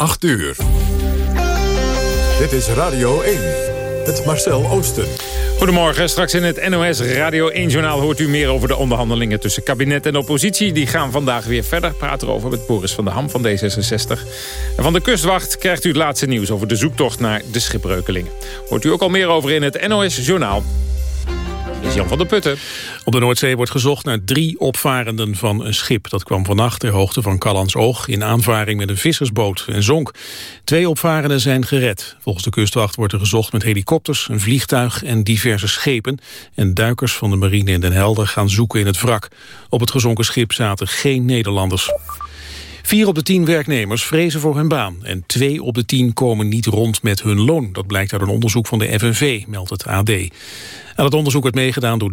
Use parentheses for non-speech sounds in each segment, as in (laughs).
8 uur. Dit is Radio 1. Het Marcel Oosten. Goedemorgen, straks in het NOS Radio 1-journaal hoort u meer over de onderhandelingen tussen kabinet en oppositie. Die gaan vandaag weer verder. Praten erover met Boris van der Ham van D66. En van de kustwacht krijgt u het laatste nieuws over de zoektocht naar de schipbreukelingen. Hoort u ook al meer over in het NOS-journaal Jan van der Putten. Op de Noordzee wordt gezocht naar drie opvarenden van een schip. Dat kwam vannacht ter hoogte van Oog in aanvaring met een vissersboot en zonk. Twee opvarenden zijn gered. Volgens de kustwacht wordt er gezocht met helikopters, een vliegtuig en diverse schepen. En duikers van de marine in Den Helder gaan zoeken in het wrak. Op het gezonken schip zaten geen Nederlanders. Vier op de tien werknemers vrezen voor hun baan. En twee op de tien komen niet rond met hun loon. Dat blijkt uit een onderzoek van de FNV, meldt het AD. Aan het onderzoek werd meegedaan door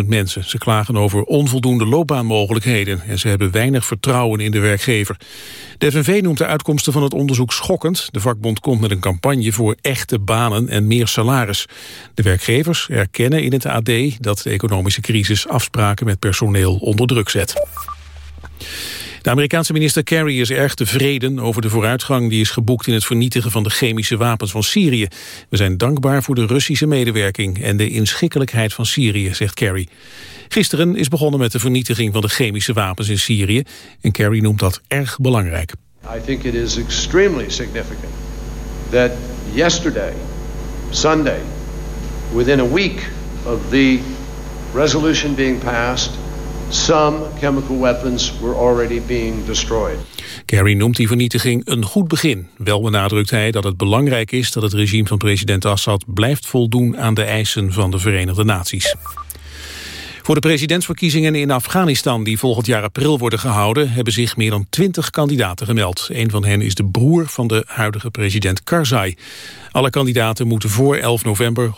13.000 mensen. Ze klagen over onvoldoende loopbaanmogelijkheden... en ze hebben weinig vertrouwen in de werkgever. De FNV noemt de uitkomsten van het onderzoek schokkend. De vakbond komt met een campagne voor echte banen en meer salaris. De werkgevers erkennen in het AD dat de economische crisis... afspraken met personeel onder druk zet. De Amerikaanse minister Kerry is erg tevreden over de vooruitgang die is geboekt in het vernietigen van de chemische wapens van Syrië. We zijn dankbaar voor de Russische medewerking en de inschikkelijkheid van Syrië, zegt Kerry. Gisteren is begonnen met de vernietiging van de chemische wapens in Syrië en Kerry noemt dat erg belangrijk. I think it is extremely significant that yesterday, Sunday, within a week of the resolution being passed Some chemical weapons were already being destroyed. Kerry noemt die vernietiging een goed begin. Wel benadrukt hij dat het belangrijk is dat het regime van president Assad blijft voldoen aan de eisen van de Verenigde Naties. Voor de presidentsverkiezingen in Afghanistan die volgend jaar april worden gehouden... hebben zich meer dan twintig kandidaten gemeld. Een van hen is de broer van de huidige president Karzai. Alle kandidaten moeten voor 11 november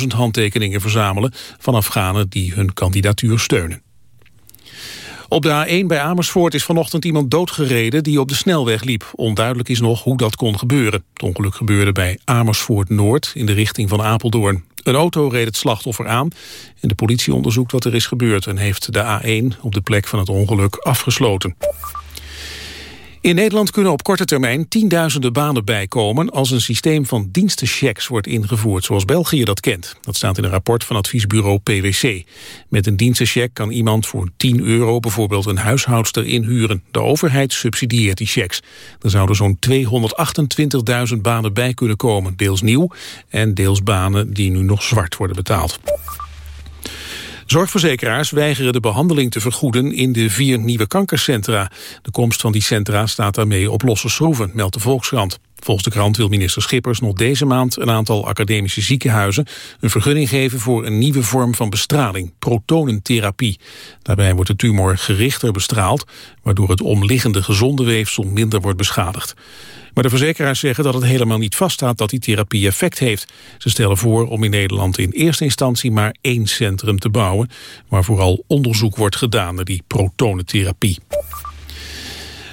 100.000 handtekeningen verzamelen... van Afghanen die hun kandidatuur steunen. Op de A1 bij Amersfoort is vanochtend iemand doodgereden die op de snelweg liep. Onduidelijk is nog hoe dat kon gebeuren. Het ongeluk gebeurde bij Amersfoort Noord in de richting van Apeldoorn. Een auto reed het slachtoffer aan en de politie onderzoekt wat er is gebeurd... en heeft de A1 op de plek van het ongeluk afgesloten. In Nederland kunnen op korte termijn tienduizenden banen bijkomen als een systeem van dienstenchecks wordt ingevoerd zoals België dat kent. Dat staat in een rapport van adviesbureau PwC. Met een dienstencheck kan iemand voor 10 euro bijvoorbeeld een huishoudster inhuren. De overheid subsidieert die checks. Er zouden zo'n 228.000 banen bij kunnen komen, deels nieuw en deels banen die nu nog zwart worden betaald. Zorgverzekeraars weigeren de behandeling te vergoeden in de vier nieuwe kankercentra. De komst van die centra staat daarmee op losse schroeven, meldt de Volkskrant. Volgens de krant wil minister Schippers nog deze maand een aantal academische ziekenhuizen een vergunning geven voor een nieuwe vorm van bestraling, protonentherapie. Daarbij wordt de tumor gerichter bestraald, waardoor het omliggende gezonde weefsel minder wordt beschadigd. Maar de verzekeraars zeggen dat het helemaal niet vaststaat dat die therapie effect heeft. Ze stellen voor om in Nederland in eerste instantie maar één centrum te bouwen... waar vooral onderzoek wordt gedaan naar die protonentherapie.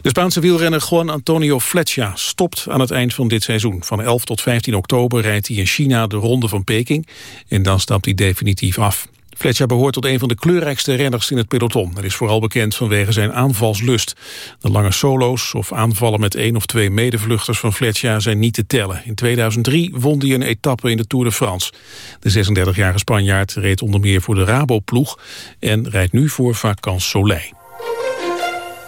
De Spaanse wielrenner Juan Antonio Fletcher stopt aan het eind van dit seizoen. Van 11 tot 15 oktober rijdt hij in China de ronde van Peking en dan stapt hij definitief af. Fletcher behoort tot een van de kleurrijkste renners in het peloton. Hij is vooral bekend vanwege zijn aanvalslust. De lange solo's of aanvallen met één of twee medevluchters van Fletcher zijn niet te tellen. In 2003 won hij een etappe in de Tour de France. De 36-jarige Spanjaard reed onder meer voor de Rabo-ploeg en rijdt nu voor Vacances Soleil.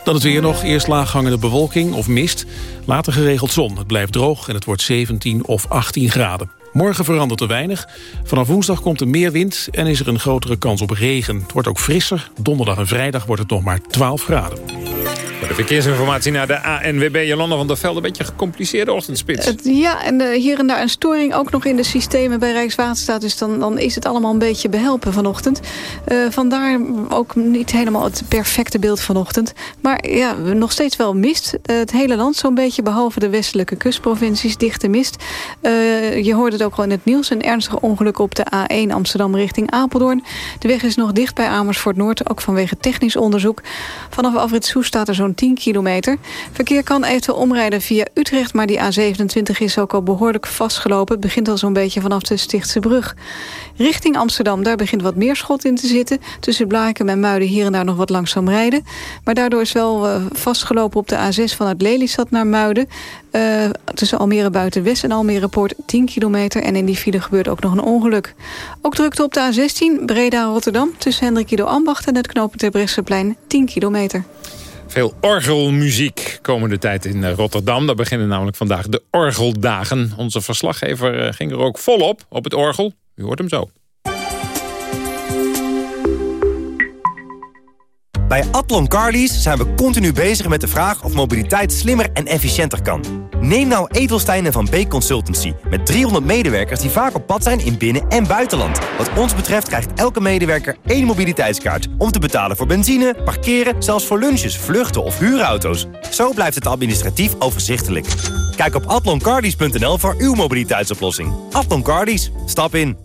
Dan het weer nog. Eerst laaghangende bewolking of mist. Later geregeld zon. Het blijft droog en het wordt 17 of 18 graden. Morgen verandert er weinig. Vanaf woensdag komt er meer wind en is er een grotere kans op regen. Het wordt ook frisser. Donderdag en vrijdag wordt het nog maar 12 graden. De verkeersinformatie naar de ANWB Jolanda van der Velde. Een beetje gecompliceerde ochtendspits. Ja, en uh, hier en daar een storing ook nog in de systemen bij Rijkswaterstaat. Dus dan, dan is het allemaal een beetje behelpen vanochtend. Uh, vandaar ook niet helemaal het perfecte beeld vanochtend. Maar ja, nog steeds wel mist. Uh, het hele land zo'n beetje, behalve de westelijke kustprovincies, dichte mist. je hoorde het ook al in het nieuws. Een ernstige ongeluk op de A1 Amsterdam richting Apeldoorn. De weg is nog dicht bij Amersfoort Noord, ook vanwege technisch onderzoek. Vanaf Afrit Soes staat er zo'n zo'n 10 kilometer. Verkeer kan eventueel omrijden via Utrecht... maar die A27 is ook al behoorlijk vastgelopen. Het begint al zo'n beetje vanaf de Stichtse brug. Richting Amsterdam, daar begint wat meer schot in te zitten. Tussen Blaakem en Muiden hier en daar nog wat langzaam rijden. Maar daardoor is wel uh, vastgelopen op de A6 vanuit Lelystad naar Muiden. Uh, tussen Almere Buitenwest en Almere Poort 10 kilometer. En in die file gebeurt ook nog een ongeluk. Ook drukte op de A16 Breda-Rotterdam... tussen Hendrik Ido Ambacht en het knopen Terbrechtseplein 10 kilometer. Veel orgelmuziek komende tijd in eh, Rotterdam. Daar beginnen namelijk vandaag de orgeldagen. Onze verslaggever ging er ook volop op het orgel. U hoort hem zo. Bij Atlon Carlies zijn we continu bezig met de vraag of mobiliteit slimmer en efficiënter kan. Neem nou Edelstein Van Beek Consultancy met 300 medewerkers die vaak op pad zijn in binnen- en buitenland. Wat ons betreft krijgt elke medewerker één mobiliteitskaart om te betalen voor benzine, parkeren, zelfs voor lunches, vluchten of huurauto's. Zo blijft het administratief overzichtelijk. Kijk op atloncarlies.nl voor uw mobiliteitsoplossing. Atlon Carlies, stap in.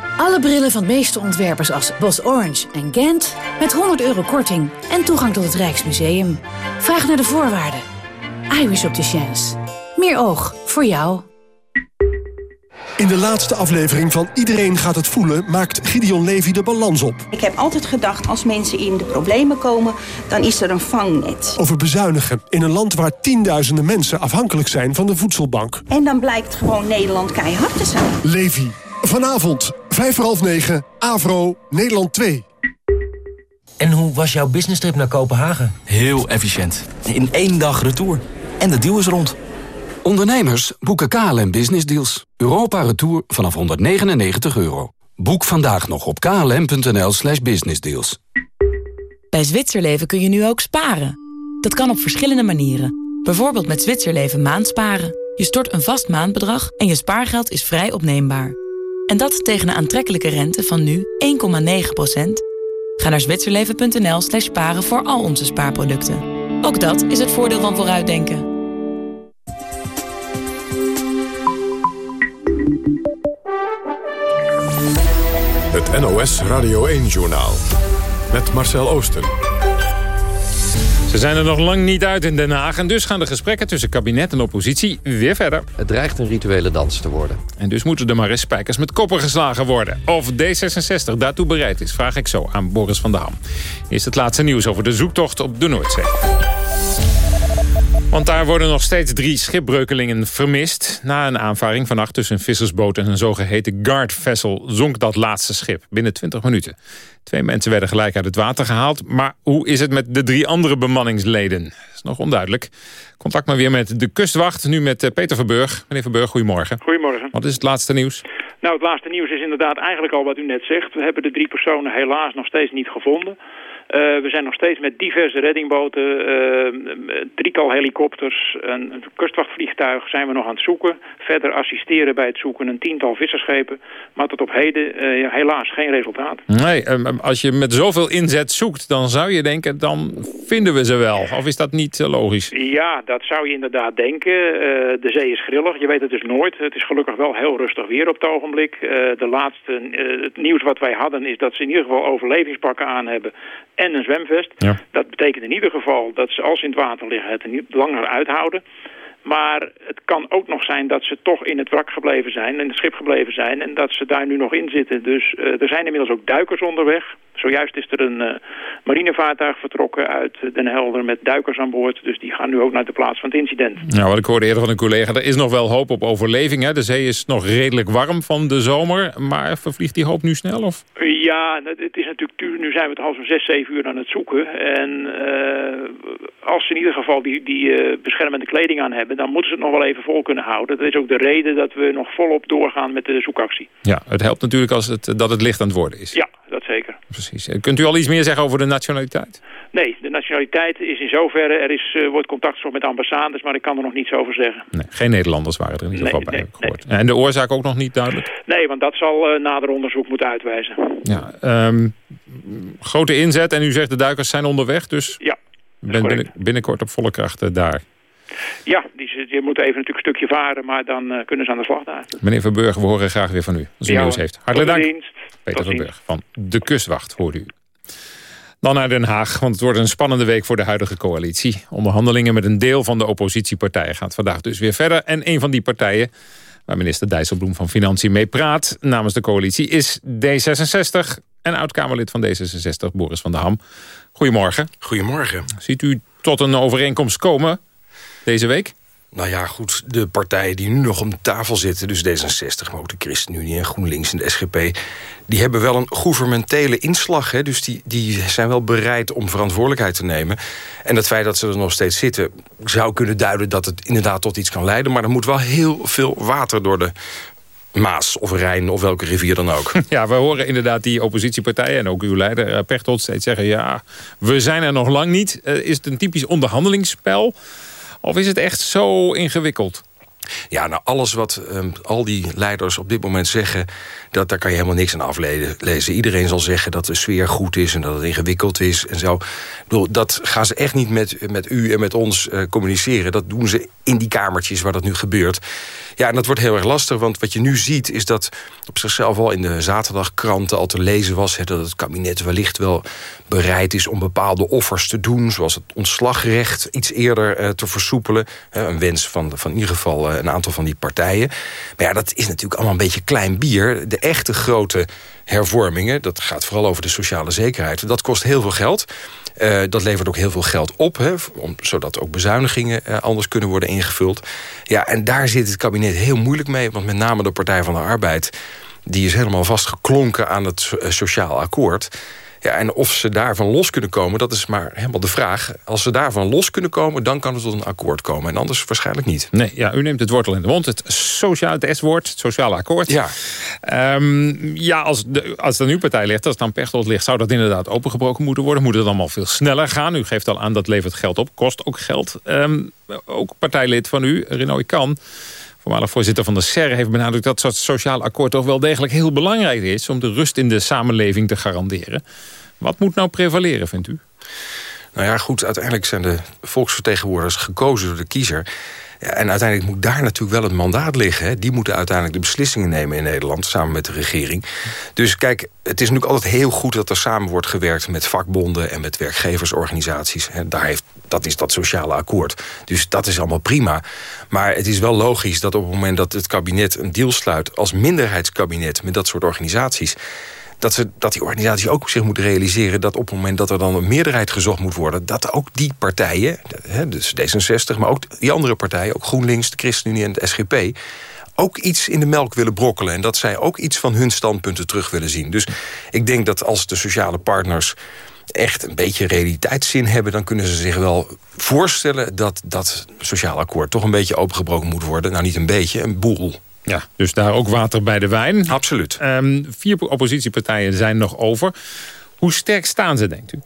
Alle brillen van de meeste ontwerpers als Bos Orange en Gent... met 100 euro korting en toegang tot het Rijksmuseum. Vraag naar de voorwaarden. iWish Opticians. Meer oog voor jou. In de laatste aflevering van Iedereen gaat het voelen... maakt Gideon Levy de balans op. Ik heb altijd gedacht, als mensen in de problemen komen... dan is er een vangnet. Over bezuinigen in een land waar tienduizenden mensen... afhankelijk zijn van de voedselbank. En dan blijkt gewoon Nederland keihard te zijn. Levy, vanavond, vijf voor half negen, Avro, Nederland 2. En hoe was jouw business trip naar Kopenhagen? Heel efficiënt. In één dag retour. En de deal is rond. Ondernemers boeken KLM Business Deals. Europa Retour vanaf 199 euro. Boek vandaag nog op klm.nl slash businessdeals. Bij Zwitserleven kun je nu ook sparen. Dat kan op verschillende manieren. Bijvoorbeeld met Zwitserleven maandsparen. Je stort een vast maandbedrag en je spaargeld is vrij opneembaar. En dat tegen een aantrekkelijke rente van nu 1,9%. Ga naar zwitserleven.nl slash sparen voor al onze spaarproducten. Ook dat is het voordeel van vooruitdenken. Het NOS Radio 1-journaal. Met Marcel Oosten. Ze zijn er nog lang niet uit in Den Haag... en dus gaan de gesprekken tussen kabinet en oppositie weer verder. Het dreigt een rituele dans te worden. En dus moeten er maar eens spijkers met koppen geslagen worden. Of D66 daartoe bereid is, vraag ik zo aan Boris van der Ham. Eerst het laatste nieuws over de zoektocht op de Noordzee. Want daar worden nog steeds drie schipbreukelingen vermist. Na een aanvaring vannacht tussen een vissersboot en een zogeheten guard vessel... zonk dat laatste schip binnen 20 minuten. Twee mensen werden gelijk uit het water gehaald. Maar hoe is het met de drie andere bemanningsleden? Dat is nog onduidelijk. Contact maar weer met de kustwacht, nu met eh, Peter Verburg. Meneer Verburg, goedemorgen. Goedemorgen. Wat is het laatste nieuws? Nou, het laatste nieuws is inderdaad eigenlijk al wat u net zegt. We hebben de drie personen helaas nog steeds niet gevonden. Uh, we zijn nog steeds met diverse reddingboten, uh, drietal helikopters, een, een, kustvachtvliegtuig zijn we nog aan het zoeken. Verder assisteren bij het zoeken een tiental visserschepen. Maar tot op heden ja, helaas geen resultaat. Nee, um, als je met zoveel inzet zoekt, dan zou je denken, dan vinden we ze wel. Of is dat niet logisch? Ja, dat zou je inderdaad denken. de zee is grillig, je weet het dus nooit. Het is gelukkig wel heel rustig weer op het ogenblik. de laatste, het nieuws wat wij hadden is dat ze in ieder geval overlevingspakken aan hebben en een zwemvest. Ja. Dat betekent in ieder geval dat ze als ze in het water liggen het niet langer uithouden. Maar het kan ook nog zijn dat ze toch in het wrak gebleven zijn, in het schip gebleven zijn en dat ze daar nu nog in zitten. Dus uh, er zijn inmiddels ook duikers onderweg. Zojuist is er een uh, marinevaartuig vertrokken uit Den Helder met duikers aan boord. Dus die gaan nu ook naar de plaats van het incident. Nou, wat ik hoorde eerder van een collega, er is nog wel hoop op overleving. Hè? De zee is nog redelijk warm van de zomer, maar vervliegt die hoop nu snel? Of? Ja, het is natuurlijk, nu zijn we het al zo'n zes, zeven uur aan het zoeken. En uh, als ze in ieder geval die, die eh, beschermende kleding aan hebben... dan moeten ze het nog wel even vol kunnen houden. Dat is ook de reden dat we nog volop doorgaan met de zoekactie. Ja, het helpt natuurlijk als het, dat het licht aan het worden is. Ja, dat zeker. Precies. Kunt u al iets meer zeggen over de nationaliteit? Nee, de nationaliteit is in zoverre... er is, uh, wordt contact gezocht met ambassades, maar ik kan er nog niets over zeggen. Nee, geen Nederlanders waren er in ieder geval bij, gehoord. En de oorzaak ook nog niet duidelijk? Nee, want dat zal uh, nader onderzoek moeten uitwijzen. Ja, um, grote inzet en u zegt de duikers zijn onderweg, dus... Ja, ben binnen, binnenkort op volle kracht daar. Ja, die, die moeten even natuurlijk een stukje varen, maar dan uh, kunnen ze aan de slag daar. Meneer Verburg, we horen graag weer van u als u ja, nieuws heeft. Hartelijk dank. Dienst. Peter Verburg van De Kustwacht, hoorde u. Dan naar Den Haag, want het wordt een spannende week voor de huidige coalitie. Onderhandelingen met een deel van de oppositiepartijen gaat vandaag dus weer verder. En een van die partijen, waar minister Dijsselbloem van Financiën mee praat... namens de coalitie, is D66 en oud-Kamerlid van D66, Boris van der Ham. Goedemorgen. Goedemorgen. Ziet u tot een overeenkomst komen deze week? Nou ja, goed, de partijen die nu nog om tafel zitten... dus D66, maar ook de ChristenUnie en GroenLinks en de SGP... die hebben wel een gouvernementele inslag. Hè? Dus die, die zijn wel bereid om verantwoordelijkheid te nemen. En het feit dat ze er nog steeds zitten... zou kunnen duiden dat het inderdaad tot iets kan leiden. Maar er moet wel heel veel water door de Maas of Rijn of welke rivier dan ook. (laughs) Ja, we horen inderdaad die oppositiepartijen en ook uw leider Pechtold steeds zeggen... ja, we zijn er nog lang niet. Uh, is het een typisch onderhandelingsspel? Of is het echt zo ingewikkeld? Ja, nou alles wat um, al die leiders op dit moment zeggen... Dat, daar kan je helemaal niks aan aflezen. Iedereen zal zeggen dat de sfeer goed is en dat het ingewikkeld is. En zo. Dat gaan ze echt niet met, met u en met ons uh, communiceren. Dat doen ze in die kamertjes waar dat nu gebeurt. Ja, en dat wordt heel erg lastig, want wat je nu ziet... is dat op zichzelf al in de zaterdagkranten al te lezen was... Dat het kabinet wellicht wel bereid is om bepaalde offers te doen... zoals het ontslagrecht iets eerder uh, te versoepelen. Een wens van, van in ieder geval uh, een aantal van die partijen. Maar ja, dat is natuurlijk allemaal een beetje klein bier. De echte grote hervormingen, dat gaat vooral over de sociale zekerheid... dat kost heel veel geld... Uh, dat levert ook heel veel geld op, hè, om, zodat ook bezuinigingen uh, anders kunnen worden ingevuld. Ja, en daar zit het kabinet heel moeilijk mee, want met name de Partij van de Arbeid... die is helemaal vastgeklonken aan het sociaal akkoord... Ja, en of ze daarvan los kunnen komen, dat is maar helemaal de vraag. Als ze daarvan los kunnen komen, dan kan het tot een akkoord komen. En anders waarschijnlijk niet. Nee, ja, u neemt het wortel in de mond. Het, sociaal, het S-woord, het sociale akkoord. Ja, um, ja als, de, als er nu partij ligt, als het aan Pechtold ligt... zou dat inderdaad opengebroken moeten worden. Moet het allemaal veel sneller gaan. U geeft al aan, dat levert geld op, kost ook geld. Um, ook partijlid van u, Renaud Kan voormalig voorzitter van de SER heeft benadrukt dat het sociaal akkoord toch wel degelijk heel belangrijk is om de rust in de samenleving te garanderen. Wat moet nou prevaleren, vindt u? Nou ja, goed, uiteindelijk zijn de volksvertegenwoordigers gekozen door de kiezer. En uiteindelijk moet daar natuurlijk wel het mandaat liggen. Hè. Die moeten uiteindelijk de beslissingen nemen in Nederland... samen met de regering. Dus kijk, het is natuurlijk altijd heel goed dat er samen wordt gewerkt... met vakbonden en met werkgeversorganisaties. Daar heeft, dat is dat sociale akkoord. Dus dat is allemaal prima. Maar het is wel logisch dat op het moment dat het kabinet een deal sluit... als minderheidskabinet met dat soort organisaties dat, ze, dat die organisaties ook zich moeten realiseren... dat op het moment dat er dan een meerderheid gezocht moet worden... dat ook die partijen, dus D66, maar ook die andere partijen... ook GroenLinks, de ChristenUnie en de SGP ook iets in de melk willen brokkelen... en dat zij ook iets van hun standpunten terug willen zien. Dus ik denk dat als de sociale partners echt een beetje realiteitszin hebben... dan kunnen ze zich wel voorstellen dat dat sociaal akkoord... toch een beetje opengebroken moet worden. Nou, niet een beetje, een boel. Ja, dus daar ook water bij de wijn. Absoluut. Um, vier oppositiepartijen zijn nog over. Hoe sterk staan ze, denkt u?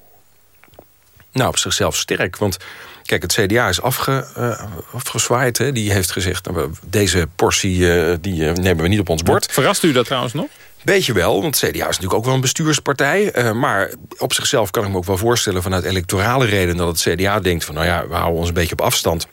Nou, op zichzelf sterk. Want kijk, het CDA is afge, uh, afgezwaaid. Hè. Die heeft gezegd, nou, deze portie uh, die, uh, nemen we niet op ons bord. Verrast u dat trouwens nog? Beetje wel, want CDA is natuurlijk ook wel een bestuurspartij. Uh, maar op zichzelf kan ik me ook wel voorstellen... vanuit electorale reden dat het CDA denkt van... nou ja, we houden ons een beetje op afstand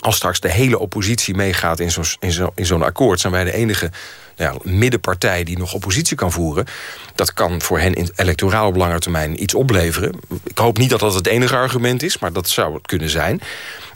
als straks de hele oppositie meegaat in zo'n zo, in zo'n akkoord... zijn wij de enige ja, middenpartij die nog oppositie kan voeren. Dat kan voor hen in electoraal op lange termijn iets opleveren. Ik hoop niet dat dat het enige argument is, maar dat zou het kunnen zijn.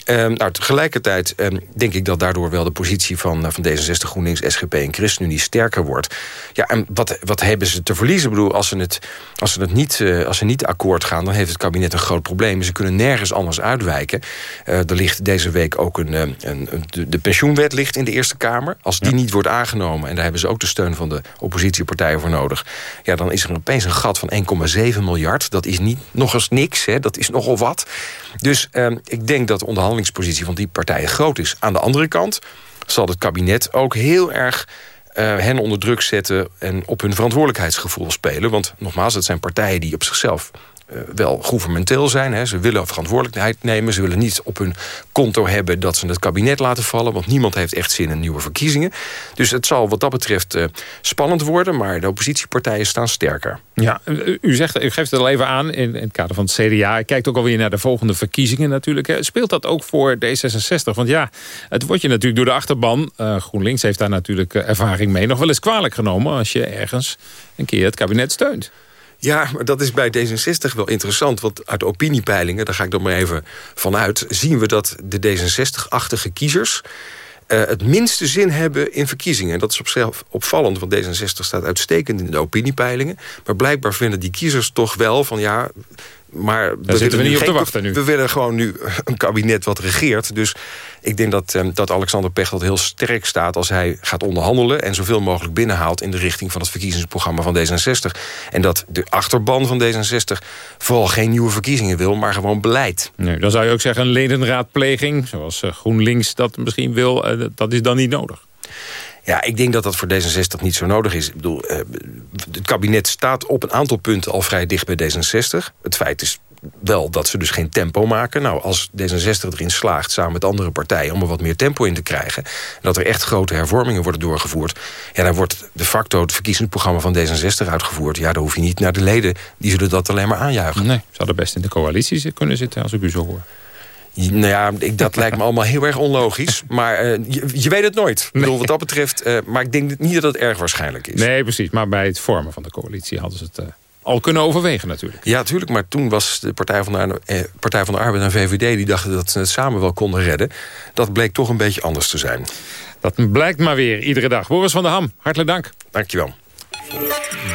Um, nou, tegelijkertijd um, denk ik dat daardoor wel de positie van, uh, van D66, GroenLinks, SGP en ChristenUnie sterker wordt. Ja, en wat, wat hebben ze te verliezen? Ik bedoel, als ze, het, als, ze het niet, uh, als ze niet akkoord gaan, dan heeft het kabinet een groot probleem. Ze kunnen nergens anders uitwijken. Uh, er ligt deze week ook een, een, een, de pensioenwet ligt in de Eerste Kamer. Als die ja. niet wordt aangenomen, en daar hebben ze ook de steun van de oppositiepartijen voor nodig. Ja, dan is er opeens een gat van 1,7 miljard. Dat is niet nog eens niks, hè? dat is nogal wat. Dus ehm, ik denk dat de onderhandelingspositie van die partijen groot is. Aan de andere kant zal het kabinet ook heel erg uh, hen onder druk zetten... en op hun verantwoordelijkheidsgevoel spelen. Want nogmaals, het zijn partijen die op zichzelf wel gouvernementeel zijn. Hè. Ze willen verantwoordelijkheid nemen. Ze willen niet op hun konto hebben dat ze het kabinet laten vallen. Want niemand heeft echt zin in nieuwe verkiezingen. Dus het zal wat dat betreft uh, spannend worden. Maar de oppositiepartijen staan sterker. Ja, u, zegt, u geeft het al even aan in, in het kader van het CDA. Kijkt ook alweer naar de volgende verkiezingen natuurlijk. Hè. Speelt dat ook voor D66? Want ja, het wordt je natuurlijk door de achterban... Uh, GroenLinks heeft daar natuurlijk ervaring mee... nog wel eens kwalijk genomen als je ergens een keer het kabinet steunt. Ja, maar dat is bij D66 wel interessant. Want uit opiniepeilingen, daar ga ik dan maar even vanuit... zien we dat de D66-achtige kiezers... Uh, het minste zin hebben in verkiezingen. En dat is op zichzelf opvallend, want D66 staat uitstekend in de opiniepeilingen. Maar blijkbaar vinden die kiezers toch wel van ja... Maar Daar zitten we niet op te wachten nu. We willen gewoon nu een kabinet wat regeert. Dus ik denk dat, um, dat Alexander Pechtold heel sterk staat... als hij gaat onderhandelen en zoveel mogelijk binnenhaalt... in de richting van het verkiezingsprogramma van D66. En dat de achterban van D66 vooral geen nieuwe verkiezingen wil... maar gewoon beleid. Nee, dan zou je ook zeggen een ledenraadpleging... zoals uh, GroenLinks dat misschien wil, uh, dat is dan niet nodig. Ja, ik denk dat dat voor D66 niet zo nodig is. Ik bedoel, uh, het kabinet staat op een aantal punten al vrij dicht bij D66. Het feit is wel dat ze dus geen tempo maken. Nou, als D66 erin slaagt, samen met andere partijen... om er wat meer tempo in te krijgen... en dat er echt grote hervormingen worden doorgevoerd... ja, dan wordt de facto het verkiezingsprogramma van D66 uitgevoerd. Ja, dan hoef je niet naar de leden. Die zullen dat alleen maar aanjuichen. Nee, zouden best in de coalitie kunnen zitten, als ik u zo hoor. Nou ja, ik, dat lijkt me allemaal heel erg onlogisch. Maar uh, je, je, weet het nooit. Ik bedoel, wat dat betreft, uh, maar ik denk niet dat het erg waarschijnlijk is. Nee, precies. Maar bij het vormen van de coalitie hadden ze het... Uh, al kunnen overwegen natuurlijk. Ja, natuurlijk. Maar toen was de Partij van de, eh, Partij van de Arbeid en VVD... die dachten dat ze het samen wel konden redden. Dat bleek toch een beetje anders te zijn. Dat blijkt maar weer, iedere dag. Boris van der Ham, hartelijk dank. Dankjewel.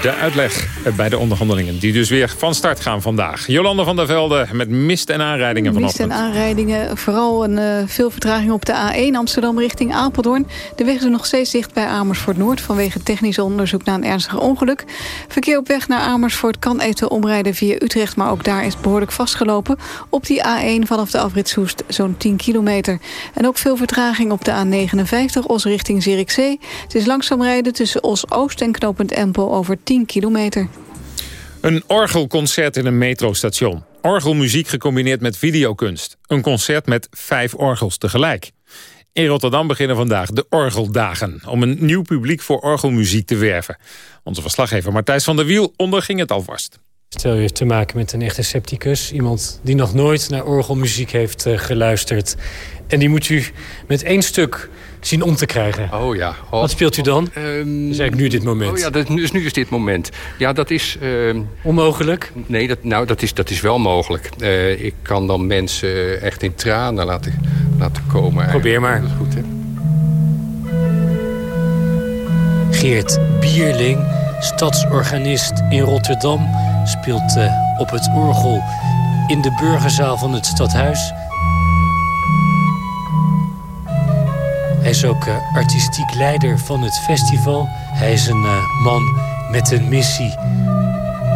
De uitleg bij de onderhandelingen die dus weer van start gaan vandaag. Jolanda van der Velde met mist en aanrijdingen vanochtend. Mist en aanrijdingen, vooral een, uh, veel vertraging op de A1 Amsterdam richting Apeldoorn. De weg is nog steeds dicht bij Amersfoort Noord vanwege technisch onderzoek naar een ernstig ongeluk. Verkeer op weg naar Amersfoort kan eventueel omrijden via Utrecht, maar ook daar is behoorlijk vastgelopen. Op die A1 vanaf de afrit Soest zo'n 10 kilometer. En ook veel vertraging op de A59 Os richting Zierikzee. Het is langzaam rijden tussen Os Oost en knooppunt Over 10 kilometer. Een orgelconcert in een metrostation. Orgelmuziek gecombineerd met videokunst. Een concert met vijf orgels tegelijk. In Rotterdam beginnen vandaag de Orgeldagen... om een nieuw publiek voor orgelmuziek te werven. Onze verslaggever Martijs van der Wiel onderging het alvast. Stel je te maken met een echte scepticus. Iemand die nog nooit naar orgelmuziek heeft uh, geluisterd. En die moet u met één stuk zien om te krijgen. Oh ja. Oh. Wat speelt u dan? Um, dat is nu dit moment. Oh ja, dat is nu is dit moment. Ja, dat is... Uh, Onmogelijk? Nee, dat, nou, dat is, dat is wel mogelijk. Uh, ik kan dan mensen echt in tranen laten, laten komen. Probeer maar. Dat is goed, hè? Geert Bierling, stadsorganist in Rotterdam... speelt uh, op het orgel in de burgerzaal van het stadhuis... Hij is ook uh, artistiek leider van het festival. Hij is een uh, man met een missie.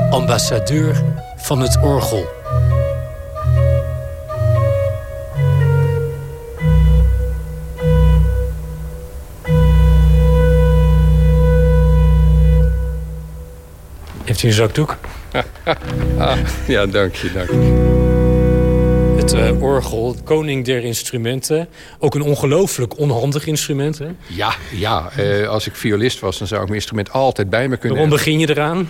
Ambassadeur van het orgel. Heeft u een zakdoek? ah, (laughs) ja, dank je, dank je het uh, orgel, koning der instrumenten. Ook een ongelooflijk onhandig instrument, hè? Ja, ja. Uh, als ik violist was, dan zou ik mijn instrument altijd bij me kunnen Waarom begin je eraan?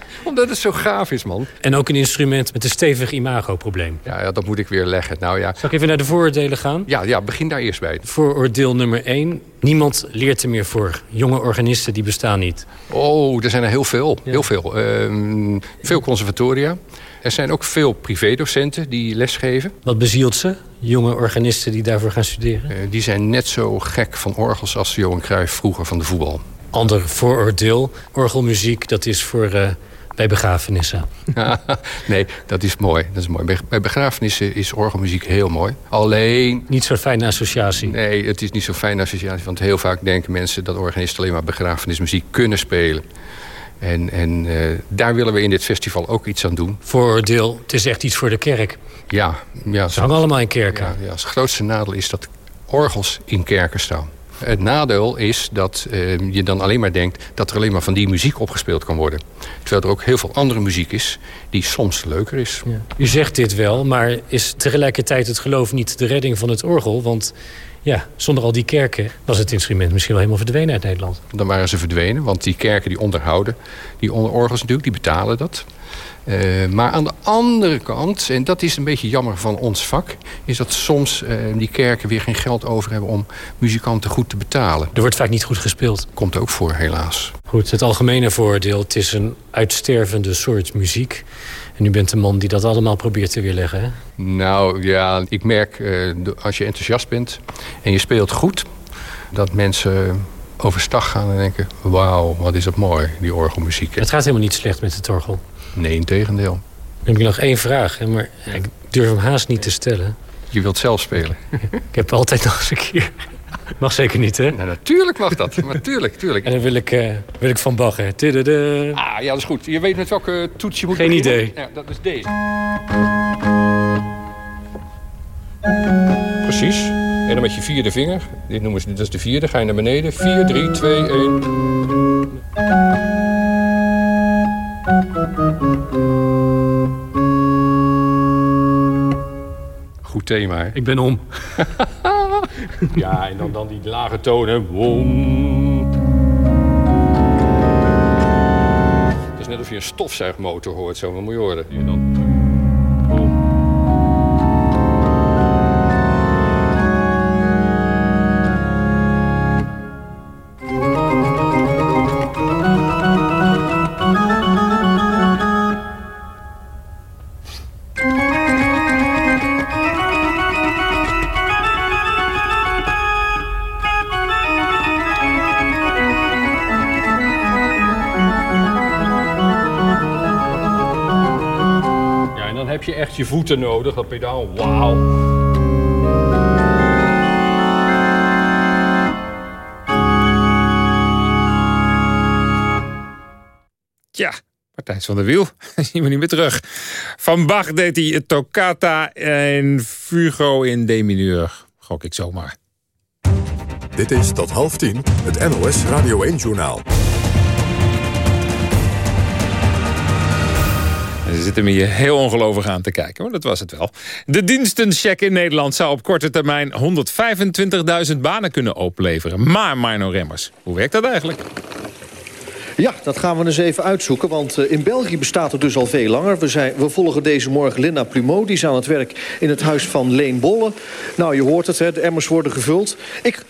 (laughs) Omdat het zo gaaf is, man. En ook een instrument met een stevig imagoprobleem. Ja, ja, dat moet ik weer leggen. Nou, ja. Zal ik even naar de vooroordelen gaan? Ja, ja begin daar eerst bij. Vooroordeel nummer 1. Niemand leert er meer voor. Jonge organisten die bestaan niet. Oh, er zijn er heel veel. Ja. Heel veel. Uh, veel conservatoria. Er zijn ook veel privédocenten die lesgeven. Wat bezielt ze, jonge organisten die daarvoor gaan studeren? Uh, die zijn net zo gek van orgels als Johan Cruijff vroeger van de voetbal. Ander vooroordeel, orgelmuziek, dat is voor uh, bij begrafenissen. (laughs) nee, dat is mooi. Dat is mooi. Bij begrafenissen is orgelmuziek heel mooi. Alleen... Niet zo'n fijne associatie. Nee, het is niet zo'n fijne associatie. Want heel vaak denken mensen dat organisten alleen maar begrafenismuziek kunnen spelen. En, en uh, daar willen we in dit festival ook iets aan doen. Voordeel, het is echt iets voor de kerk. Ja. ja Ze hangen allemaal in kerken. Ja, ja, het grootste nadeel is dat orgels in kerken staan. Het nadeel is dat uh, je dan alleen maar denkt... dat er alleen maar van die muziek opgespeeld kan worden. Terwijl er ook heel veel andere muziek is... die soms leuker is. Ja. U zegt dit wel, maar is tegelijkertijd het geloof niet de redding van het orgel? Want ja, zonder al die kerken was het instrument misschien wel helemaal verdwenen uit Nederland. Dan waren ze verdwenen, want die kerken die onderhouden... die orgels natuurlijk, die betalen dat... Uh, maar aan de andere kant, en dat is een beetje jammer van ons vak... is dat soms uh, die kerken weer geen geld over hebben om muzikanten goed te betalen. Er wordt vaak niet goed gespeeld. Komt ook voor, helaas. Goed, het algemene voordeel, het is een uitstervende soort muziek. En u bent een man die dat allemaal probeert te weerleggen, hè? Nou ja, ik merk uh, als je enthousiast bent en je speelt goed... dat mensen overstag gaan en denken... wauw, wat is dat mooi, die orgelmuziek. Het gaat helemaal niet slecht met het orgel. Nee, in tegendeel. Dan heb ik nog één vraag, maar ik durf hem haast niet te stellen. Je wilt zelf spelen? (laughs) ik heb altijd nog eens een keer... (laughs) Mag zeker niet, hè? Nou, natuurlijk mag dat. natuurlijk, tuurlijk. En dan wil ik, uh, wil ik van Bach, hè. Ah, ja, dat is goed. Je weet met welke toets je moet Geen beginnen? idee. Ja, dat is deze. Precies. En dan met je vierde vinger. Dit noemen ze, dat is de vierde. Ga je naar beneden. 4, 3, 2, 1. Thema, hè? Ik ben om. (laughs) ja, en dan, dan die lage tonen. Wom. Het is net of je een stofzuigmotor hoort, zo. Wat moet je horen? Nodig, dat pedaal. Wauw. Tja, Partijs van de Wiel, (laughs) zien we niet meer terug. Van Bach deed hij het toccata en Fugo in D mineur. Gok ik zomaar. Dit is tot half tien het NOS Radio 1-journaal. Ze zitten me hier heel ongelovig aan te kijken, maar dat was het wel. De dienstencheck in Nederland zou op korte termijn 125.000 banen kunnen opleveren. Maar Marno Remmers, hoe werkt dat eigenlijk? Ja, dat gaan we eens even uitzoeken, want uh, in België bestaat het dus al veel langer. We, zijn, we volgen deze morgen Linda Plumeau, die is aan het werk in het huis van Leen Bolle. Nou, je hoort het, hè, de emmers worden gevuld. Ik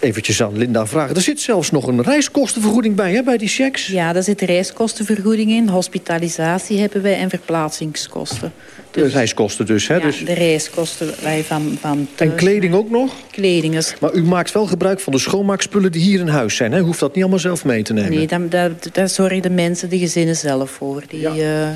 eventjes aan Linda vragen. Er zit zelfs nog een reiskostenvergoeding bij, hè, bij die checks? Ja, daar zit reiskostenvergoeding in. Hospitalisatie hebben wij en verplaatsingskosten. Dus, de reiskosten dus, hè? Ja, dus... de reiskosten wij van, van En kleding ook nog? Kleding is... Maar u maakt wel gebruik van de schoonmaakspullen die hier in huis zijn, hè? U hoeft dat niet allemaal zelf mee te nemen? Nee, daar, daar, daar zorgen de mensen, de gezinnen zelf voor. Die, ja. uh,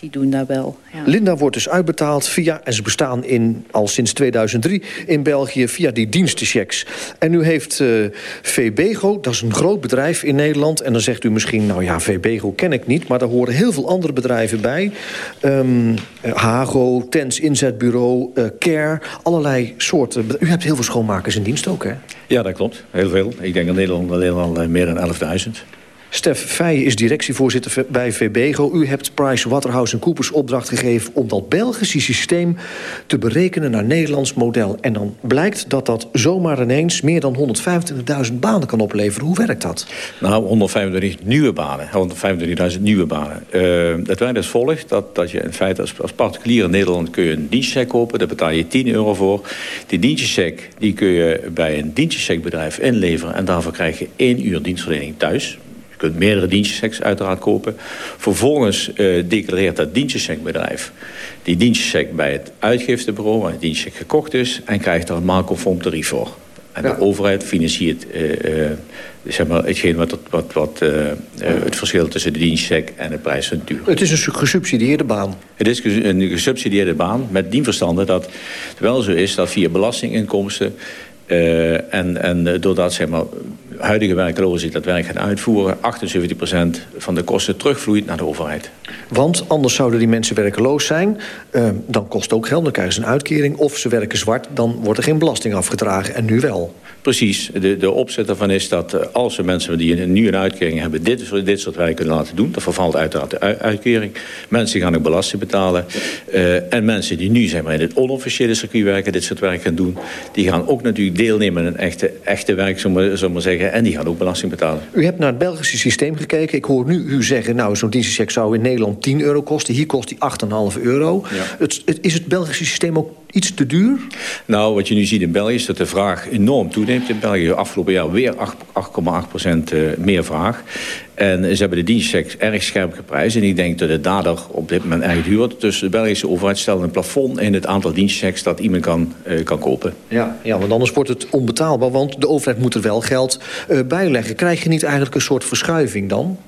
die doen dat wel. Ja. Linda wordt dus uitbetaald via, en ze bestaan in, al sinds 2003 in België, via die dienstenchecks. En nu heeft uh, VBego, dat is een groot bedrijf in Nederland. En dan zegt u misschien, nou ja, VBego ken ik niet, maar daar horen heel veel andere bedrijven bij. Um, Hago, Tens Inzetbureau, uh, Care, allerlei soorten. U hebt heel veel schoonmakers in dienst ook, hè? Ja, dat klopt. Heel veel. Ik denk in Nederland alleen al meer dan 11.000. Stef Feijen is directievoorzitter bij VBGO. U hebt PricewaterhouseCoopers opdracht gegeven... om dat Belgische systeem te berekenen naar Nederlands model. En dan blijkt dat dat zomaar ineens meer dan 125.000 banen kan opleveren. Hoe werkt dat? Nou, 125 nieuwe banen. 125.000 nieuwe banen. Uh, het werkt als volgt. Dat, dat je in feite als, als particulier in Nederland kun je een dienstcheck kopen. Daar betaal je 10 euro voor. Die dienstcheck die kun je bij een dienstcheckbedrijf inleveren. En daarvoor krijg je één uur dienstverlening thuis. Kunt meerdere dienstchecks uiteraard kopen. Vervolgens uh, declareert dat dienstcheckbedrijf die dienstcheck bij het uitgiftebureau... waar het dienstcheck gekocht is... en krijgt daar een maatconform tarief voor. En de overheid financiert uh, uh, zeg maar, hetgeen wat, wat, wat het verschil tussen de dienstcheck en de prijs van duur. Het is een gesubsidieerde baan. Het is een gesubsidieerde baan met die verstande dat het wel zo is dat via belastinginkomsten uh, en, en doordat zeg maar, huidige werklozen dat werk gaan uitvoeren... 78% van de kosten terugvloeit naar de overheid. Want anders zouden die mensen werkeloos zijn. Uh, dan kost het ook geld, dan krijgen ze een uitkering. Of ze werken zwart, dan wordt er geen belasting afgedragen. En nu wel. Precies. De, de opzet daarvan is dat als we mensen die nu een uitkering hebben... dit, dit soort werk kunnen laten doen, dan vervalt uiteraard de uitkering. Mensen gaan ook belasting betalen. Uh, en mensen die nu zeg maar, in het onofficiële circuit werken... dit soort werk gaan doen... die gaan ook natuurlijk deelnemen aan een echte, echte werk, zullen we maar zeggen. En die gaan ook belasting betalen. U hebt naar het Belgische systeem gekeken. Ik hoor nu u zeggen, nou, zo'n dienstencheck zou in Nederland 10 euro kosten. Hier kost die 8,5 euro. Ja. Het, het, is het Belgische systeem ook iets te duur? Nou, wat je nu ziet in België is dat de vraag enorm toeneemt in België. Afgelopen jaar weer 8,8% meer vraag. En ze hebben de dienstcheck erg scherp geprijsd. En ik denk dat het daardoor op dit moment erg duur wordt. Dus de Belgische overheid stelt een plafond in het aantal dienstchecks dat iemand kan, uh, kan kopen. Ja, ja, want anders wordt het onbetaalbaar. Want de overheid moet er wel geld uh, bij leggen. Krijg je niet eigenlijk een soort verschuiving dan?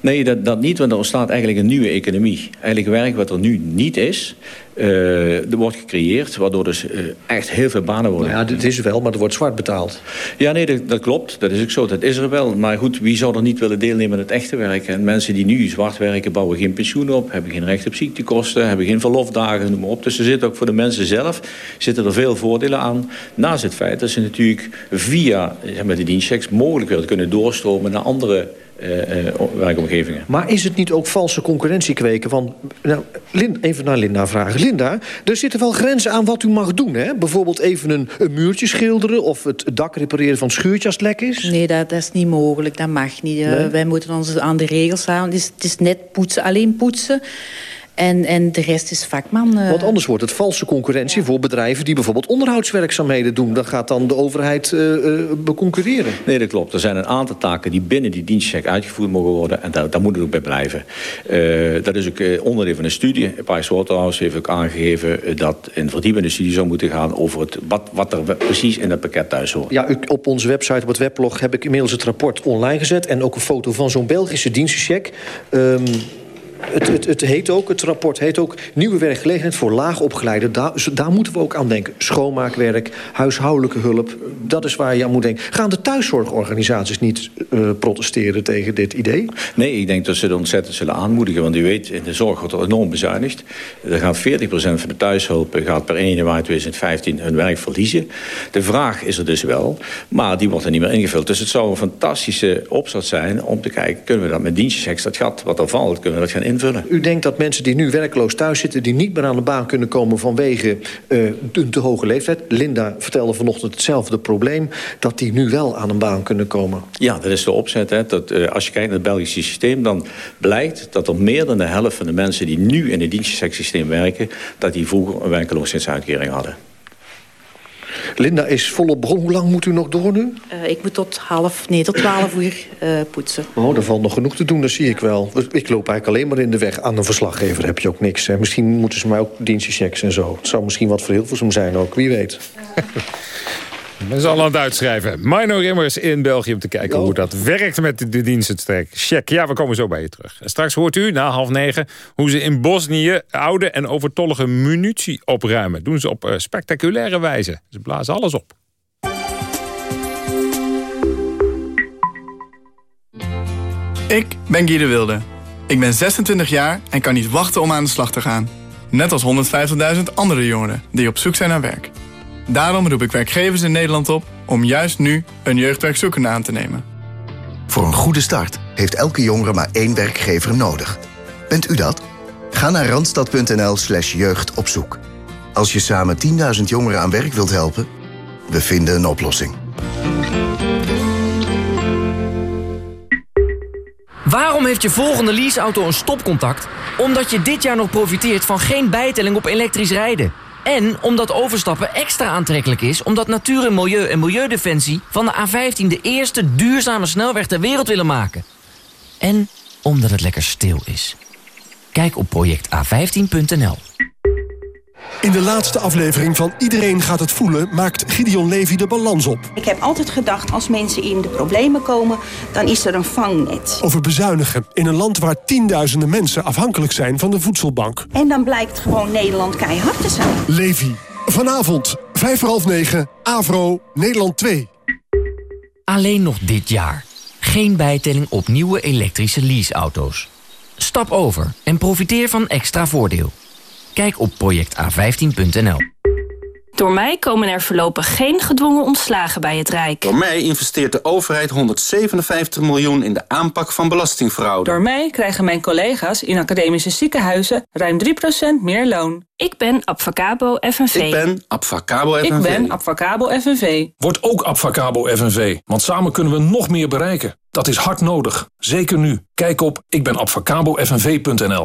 Nee, dat, dat niet, want er ontstaat eigenlijk een nieuwe economie. Eigenlijk werk wat er nu niet is, er wordt gecreëerd... waardoor dus uh, echt heel veel banen worden. Ja, dit is er wel, maar er wordt zwart betaald. Ja, nee, dat, dat, klopt. Dat is ook zo. Dat is er wel. Maar goed, wie zou er niet willen deelnemen aan het echte werken? En mensen die nu zwart werken, bouwen geen pensioen op... hebben geen recht op ziektekosten, hebben geen verlofdagen, noem maar op. Dus er zit ook voor de mensen zelf zitten er veel voordelen aan. Naast het feit dat ze natuurlijk via zeg maar, de dienstchecks... mogelijk kunnen doorstromen naar andere werkomgevingen. Maar is het niet ook valse concurrentie kweken? Van, nou, Lin, even naar Linda vragen. Linda, er zitten wel grenzen aan wat u mag doen. Hè? Bijvoorbeeld even een, een muurtje schilderen... of het dak repareren van het schuurtje als het lek is? Nee, dat, dat is niet mogelijk. Dat mag niet. Uh, wij moeten ons aan de regels houden. Het is, het is net poetsen, alleen poetsen. En, en de rest is vakman. Uh... Want anders wordt het valse concurrentie voor bedrijven... die bijvoorbeeld onderhoudswerkzaamheden doen. Dan gaat dan de overheid uh, uh, beconcurreren. Nee, dat klopt. Er zijn een aantal taken die binnen die dienstcheck uitgevoerd mogen worden. En daar, daar moet het ook bij blijven. dat is ook onderdeel van een studie. Pricewaterhouse heeft ook aangegeven... dat een verdiepende studie zou moeten gaan... over het, wat, wat er precies in het pakket thuis hoort. Ja, op onze website, op het weblog... heb ik inmiddels het rapport online gezet. En ook een foto van zo'n Belgische dienstencheck... Um, het, het, het, heet ook, het rapport heet ook nieuwe werkgelegenheid voor laagopgeleiden. Daar, daar moeten we ook aan denken. Schoonmaakwerk, huishoudelijke hulp, dat is waar je aan moet denken. Gaan de thuiszorgorganisaties niet uh, protesteren tegen dit idee? Nee, ik denk dat ze het ontzettend zullen aanmoedigen. Want u weet, in de zorg wordt er enorm bezuinigd. Er gaat 40% van de thuishulpen gaat per 1 januari 2015 hun werk verliezen. De vraag is er dus wel, maar die wordt er niet meer ingevuld. Dus het zou een fantastische opzet zijn om te kijken... kunnen we dat met dienstchecks, dat gat wat er valt, kunnen we dat gaan invullen. U denkt dat mensen die nu werkloos thuis zitten... die niet meer aan de baan kunnen komen vanwege uh, een te hoge leeftijd... Linda vertelde vanochtend hetzelfde probleem... dat die nu wel aan een baan kunnen komen. Ja, dat is de opzet. Hè. Dat, uh, als je kijkt naar het Belgische systeem... dan blijkt dat er meer dan de helft van de mensen... die nu in het dienstsysteem werken... dat die vroeger een werkloosheidsuitkering hadden. Linda is volop begonnen. Hoe lang moet u nog door nu? Uh, ik moet tot half, nee, tot twaalf uur uh, poetsen. Oh, er valt nog genoeg te doen, dat zie ik wel. Ik loop eigenlijk alleen maar in de weg. Aan een verslaggever heb je ook niks. Hè. Misschien moeten ze mij ook dienstchecks en zo. Het zou misschien wat voor Hilversum zijn ook, wie weet. (laughs) We zijn al aan het uitschrijven. Mino Rimmers in België om te kijken hoe dat werkt met de, dienstenstrek. Check. Ja, we komen zo bij je terug. En straks hoort u na half negen hoe ze in Bosnië oude en overtollige munitie opruimen. Doen ze op uh, spectaculaire wijze. Ze blazen alles op. Ik ben Guy de Wilde. Ik ben 26 jaar en kan niet wachten om aan de slag te gaan. Net als 150.000 andere jongeren die op zoek zijn naar werk. Daarom roep ik werkgevers in Nederland op om juist nu een jeugdwerkzoekende aan te nemen. Voor een goede start heeft elke jongere maar één werkgever nodig. Bent u dat? Ga naar randstad.nl slash jeugdopzoek. Als je samen 10.000 jongeren aan werk wilt helpen, we vinden een oplossing. Waarom heeft je volgende leaseauto een stopcontact? Omdat je dit jaar nog profiteert van geen bijtelling op elektrisch rijden. En omdat overstappen extra aantrekkelijk is... omdat Natuur en Milieu en Milieudefensie van de A15... de eerste duurzame snelweg ter wereld willen maken. En omdat het lekker stil is. Kijk op projecta15.nl. In de laatste aflevering van Iedereen gaat het voelen... maakt Gideon Levy de balans op. Ik heb altijd gedacht, als mensen in de problemen komen... dan is er een vangnet. Over bezuinigen in een land waar tienduizenden mensen... afhankelijk zijn van de voedselbank. En dan blijkt gewoon Nederland keihard te zijn. Levy. Vanavond, vijf voor half negen, Avro, Nederland 2. Alleen nog dit jaar. Geen bijtelling op nieuwe elektrische leaseauto's. Stap over en profiteer van extra voordeel. Kijk op projecta15.nl. Door mij komen er voorlopig geen gedwongen ontslagen bij het Rijk. Door mij investeert de overheid 157 miljoen in de aanpak van belastingfraude. Door mij krijgen mijn collega's in academische ziekenhuizen ruim 3% meer loon. Ik ben Abfacabo FNV. Ik ben Abfacabo FNV. Ik ben Abfacabo FNV. Word ook Abfacabo FNV, want samen kunnen we nog meer bereiken. Dat is hard nodig, zeker nu. Kijk op ikbenabfacabofnv.nl.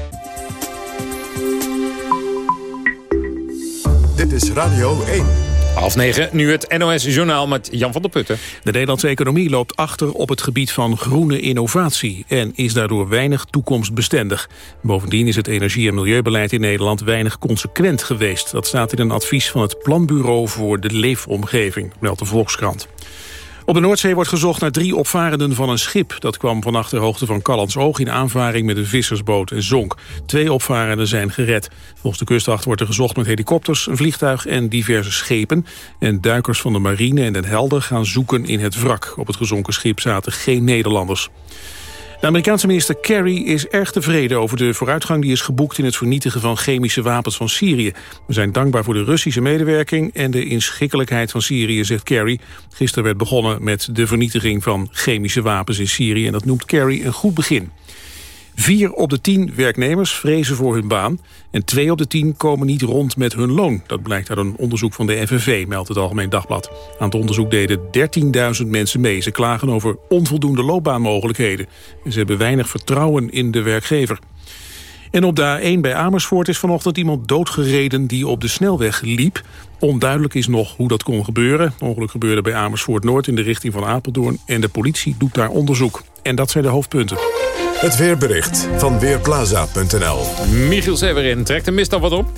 Is Radio 1. Half negen, nu het NOS-journaal met Jan van der Putten. De Nederlandse economie loopt achter op het gebied van groene innovatie... en is daardoor weinig toekomstbestendig. Bovendien is het energie- en milieubeleid in Nederland weinig consequent geweest. Dat staat in een advies van het Planbureau voor de Leefomgeving, meldt de Volkskrant. Op de Noordzee wordt gezocht naar drie opvarenden van een schip. Dat kwam vannacht ter hoogte van Oog in aanvaring met een vissersboot en zonk. Twee opvarenden zijn gered. Volgens de kustwacht wordt er gezocht met helikopters, een vliegtuig en diverse schepen. En duikers van de marine en den Helder gaan zoeken in het wrak. Op het gezonken schip zaten geen Nederlanders. De Amerikaanse minister Kerry is erg tevreden over de vooruitgang die is geboekt in het vernietigen van chemische wapens van Syrië. We zijn dankbaar voor de Russische medewerking en de inschikkelijkheid van Syrië, zegt Kerry. Gisteren werd begonnen met de vernietiging van chemische wapens in Syrië en dat noemt Kerry een goed begin. Vier op de tien werknemers vrezen voor hun baan... en twee op de tien komen niet rond met hun loon. Dat blijkt uit een onderzoek van de FNV, meldt het Algemeen Dagblad. Aan het onderzoek deden 13.000 mensen mee. Ze klagen over onvoldoende loopbaanmogelijkheden. En ze hebben weinig vertrouwen in de werkgever. En op de A1 bij Amersfoort is vanochtend iemand doodgereden die op de snelweg liep. Onduidelijk is nog hoe dat kon gebeuren. Het ongeluk gebeurde bij Amersfoort Noord in de richting van Apeldoorn. En de politie doet daar onderzoek. En dat zijn de hoofdpunten. Het weerbericht van Weerplaza.nl. Michiel Severin, trekt de mist al wat op?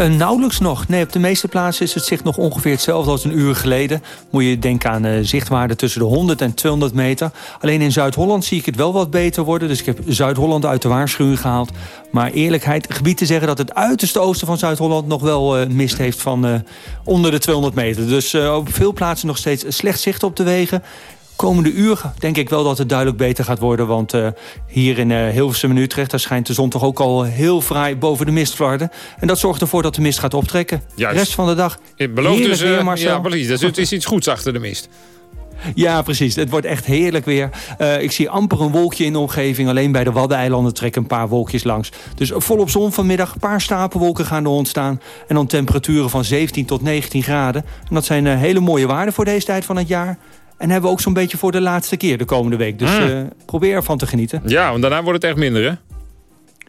Uh, nauwelijks nog. Nee, op de meeste plaatsen is het zicht nog ongeveer hetzelfde als een uur geleden. Moet je denken aan uh, zichtwaarden tussen de 100 en 200 meter. Alleen in Zuid-Holland zie ik het wel wat beter worden. Dus ik heb Zuid-Holland uit de waarschuwing gehaald. Maar eerlijkheid gebied te zeggen dat het uiterste oosten van Zuid-Holland... nog wel uh, mist heeft van onder de 200 meter. Dus op veel plaatsen nog steeds slecht zicht op de wegen komende uur denk ik wel dat het duidelijk beter gaat worden. Want uh, hier in uh, Hilversum en Utrecht... daar schijnt de zon toch ook al heel fraai boven de mistflarden. En dat zorgt ervoor dat de mist gaat optrekken. Juist. De rest van de dag Het belooft dus, uh, weer, Ja, precies. Dus het is iets goeds achter de mist. Ja, precies. Het wordt echt heerlijk weer. Uh, ik zie amper een wolkje in de omgeving. Alleen bij de Waddeneilanden trekken een paar wolkjes langs. Dus volop zon vanmiddag. Een paar stapelwolken gaan er ontstaan. En dan temperaturen van 17 tot 19 graden. En dat zijn hele mooie waarden voor deze tijd van het jaar. En hebben we ook zo'n beetje voor de laatste keer de komende week. Dus mm. uh, probeer ervan te genieten. Ja, want daarna wordt het echt minder, hè?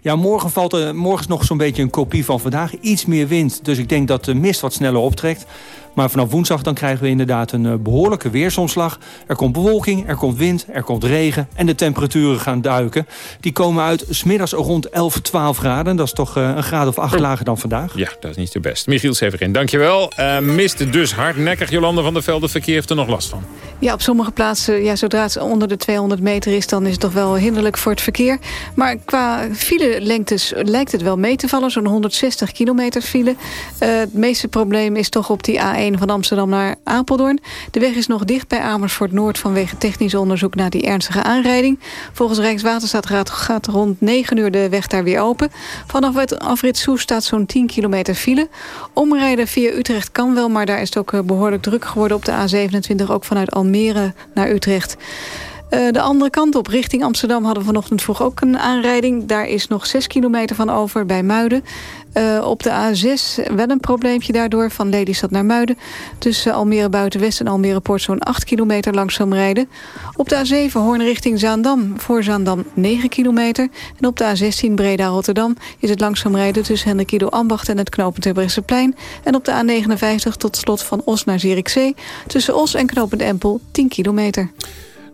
Ja, morgen, valt er, morgen is nog zo'n beetje een kopie van vandaag. Iets meer wind, dus ik denk dat de mist wat sneller optrekt. Maar vanaf woensdag dan krijgen we inderdaad een uh, behoorlijke weersomslag. Er komt bewolking, er komt wind, er komt regen en de temperaturen gaan duiken. Die komen uit smiddags rond 11, 12 graden. Dat is toch uh, een graad of 8 lager dan vandaag. Ja, dat is niet zo best. Michiel Severin, dankjewel. Uh, mist dus hardnekkig. Jolande van der Velde, verkeer heeft er nog last van. Ja, op sommige plaatsen, ja, zodra het onder de 200 meter is... dan is het toch wel hinderlijk voor het verkeer. Maar qua file-lengtes lijkt het wel mee te vallen. Zo'n 160 kilometer file. het meeste probleem is toch op die A1 van Amsterdam naar Apeldoorn. De weg is nog dicht bij Amersfoort Noord vanwege technisch onderzoek naar die ernstige aanrijding. Volgens Rijkswaterstaat gaat rond 9 uur de weg daar weer open. Vanaf het afrit Soes staat zo'n 10 kilometer file. Omrijden via Utrecht kan wel, maar daar is het ook eh, behoorlijk druk geworden op de A27. Ook vanuit Almere naar Utrecht. Uh, de andere kant op, richting Amsterdam, hadden we vanochtend vroeg ook een aanrijding. Daar is nog 6 kilometer van over bij Muiden. Uh, op de A6 wel een probleempje daardoor, van Lelystad naar Muiden. Tussen Almere Buitenwest en Almere Poort zo'n 8 kilometer langzaam rijden. Op de A7 Hoorn richting Zaandam, voor Zaandam 9 kilometer. En op de A16 Breda-Rotterdam is het langzaam rijden... tussen Hendrikido Ambacht en het knooppunt Terbrechtseplein. En op de A59 tot slot van Os naar Zierikzee... tussen Os en knooppunt Empel 10 kilometer.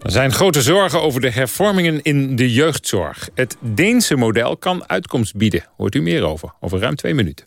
Er zijn grote zorgen over de hervormingen in de jeugdzorg. Het Deense model kan uitkomst bieden. Hoort u meer over, over ruim twee minuten.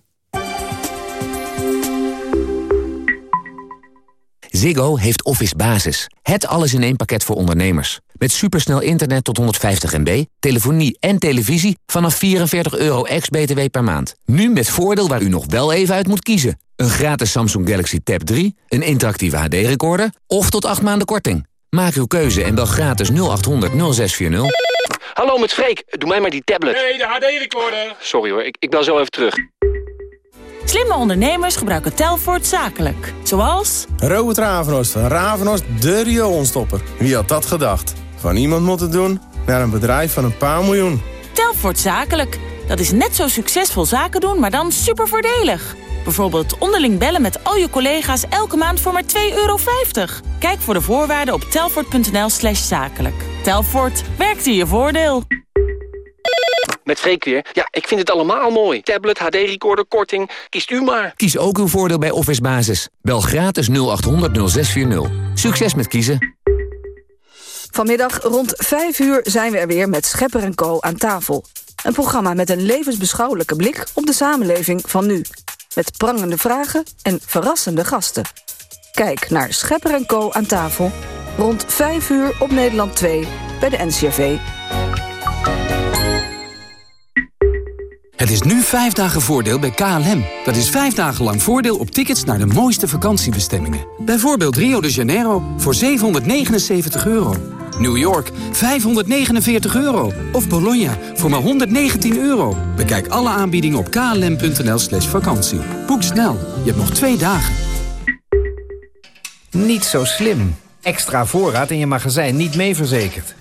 Ziggo heeft Office Basis. Het alles in één pakket voor ondernemers. Met supersnel internet tot 150 MB, telefonie en televisie vanaf 44 euro ex-BTW per maand. Nu met voordeel waar u nog wel even uit moet kiezen. Een gratis Samsung Galaxy Tab 3, een interactieve HD-recorder of tot 8 maanden korting. Maak uw keuze en bel gratis 0800 0640. Hallo, met Freek. Doe mij maar die tablet. Nee, de HD-recorder. Sorry hoor, ik, ik bel zo even terug. Slimme ondernemers gebruiken Telfort zakelijk. Zoals... Robert Ravenost van Ravenost de rioolstopper. Wie had dat gedacht? Van iemand moeten doen naar een bedrijf van een paar miljoen. Telfort zakelijk. Dat is net zo succesvol zaken doen, maar dan super voordelig. Bijvoorbeeld onderling bellen met al je collega's elke maand voor maar 2,50 euro. Kijk voor de voorwaarden op telfort.nl slash zakelijk. Telfort, werkt in je voordeel. Met Freek weer. Ja, ik vind het allemaal mooi. Tablet, HD-recorder, korting. Kiest u maar. Kies ook uw voordeel bij Office Basis. Bel gratis 0800 0640. Succes met kiezen. Vanmiddag rond 5 uur zijn we er weer met Schepper en Co. aan tafel. Een programma met een levensbeschouwelijke blik op de samenleving van nu. Met prangende vragen en verrassende gasten. Kijk naar Schepper en Co. aan tafel. Rond 5 uur op Nederland 2 bij de NCRV. Het is nu vijf dagen voordeel bij KLM. Dat is vijf dagen lang voordeel op tickets naar de mooiste vakantiebestemmingen. Bijvoorbeeld Rio de Janeiro voor 779 euro. New York 549 euro. Of Bologna voor maar 119 euro. Bekijk alle aanbiedingen op klm.nl slash vakantie. Boek snel, je hebt nog twee dagen. Niet zo slim. Extra voorraad in je magazijn niet mee verzekerd.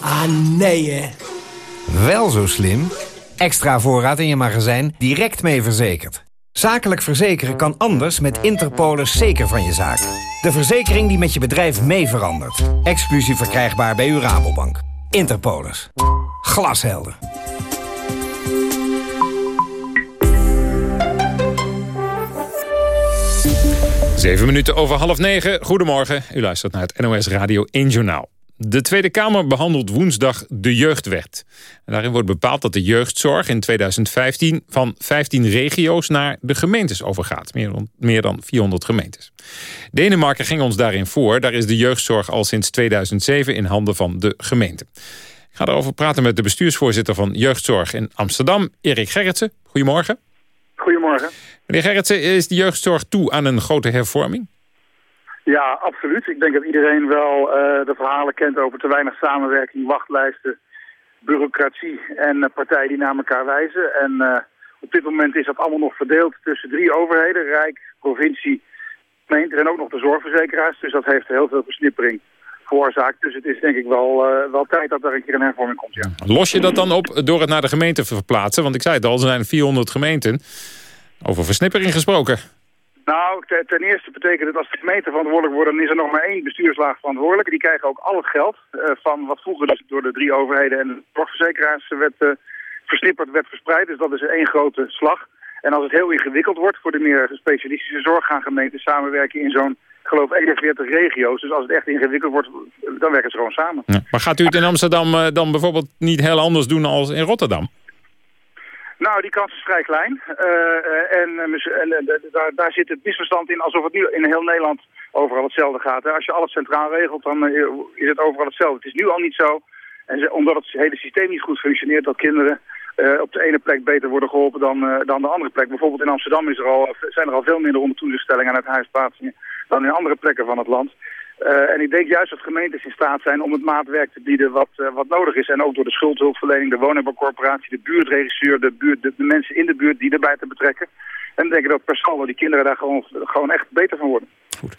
Ah, nee hè. Wel zo slim. Extra voorraad in je magazijn direct mee verzekerd. Zakelijk verzekeren kan anders met Interpolis zeker van je zaak. De verzekering die met je bedrijf mee verandert. Exclusief verkrijgbaar bij uw Rabobank. Interpolis. Glashelder. Zeven minuten over half negen. Goedemorgen. U luistert naar het NOS Radio 1 Journaal. De Tweede Kamer behandelt woensdag de jeugdwet. En daarin wordt bepaald dat de jeugdzorg in 2015 van 15 regio's naar de gemeentes overgaat. Meer dan, meer dan 400 gemeentes. Denemarken ging ons daarin voor. Daar is de jeugdzorg al sinds 2007 in handen van de gemeente. Ik ga erover praten met de bestuursvoorzitter van Jeugdzorg in Amsterdam, Erik Gerritsen. Goedemorgen. Goedemorgen. Meneer Gerritsen, is de jeugdzorg toe aan een grote hervorming? Ja, absoluut. Ik denk dat iedereen wel uh, de verhalen kent over te weinig samenwerking, wachtlijsten, bureaucratie en uh, partijen die naar elkaar wijzen. En uh, op dit moment is dat allemaal nog verdeeld tussen drie overheden, Rijk, provincie, gemeente en ook nog de zorgverzekeraars. Dus dat heeft heel veel versnippering veroorzaakt. Dus het is denk ik wel, wel tijd dat er een keer een hervorming komt, ja. Los je dat dan op door het naar de gemeente te verplaatsen? Want ik zei het al, er zijn 400 gemeenten. Over versnippering gesproken. Nou, ten eerste betekent het als de gemeente verantwoordelijk wordt... dan is er nog maar één bestuurslaag verantwoordelijk. Die krijgen ook al het geld uh, van wat vroeger dus door de drie overheden... en de zorgverzekeraars werd uh, versnipperd, werd verspreid. Dus dat is één grote slag. En als het heel ingewikkeld wordt voor de meer specialistische zorg... gaan gemeenten samenwerken in zo'n, geloof 41 regio's. Dus als het echt ingewikkeld wordt, dan werken ze gewoon samen. Maar gaat u het in Amsterdam uh, dan bijvoorbeeld niet heel anders doen als in Rotterdam? Nou, die kans is vrij klein. Uh, en en daar, daar zit het misverstand in alsof het nu in heel Nederland overal hetzelfde gaat. Als je alles centraal regelt, dan is het overal hetzelfde. Het is nu al niet zo. En omdat het hele systeem niet goed functioneert, dat kinderen op de ene plek beter worden geholpen dan, uh, dan de andere plek. Bijvoorbeeld in Amsterdam is er al, zijn er al veel minder ondertoezichtstellingen aan het huisplaatsingen dan in andere plekken van het land. Uh, en ik denk juist dat gemeentes in staat zijn om het maatwerk te bieden wat, uh, wat nodig is. En ook door de schuldhulpverlening, de woningbouwcorporatie, de buurtregisseur, de, buurt, de, de, mensen in de buurt die erbij te betrekken. En dan denk ik dat per saldo die kinderen daar gewoon, gewoon echt beter van worden. Goed.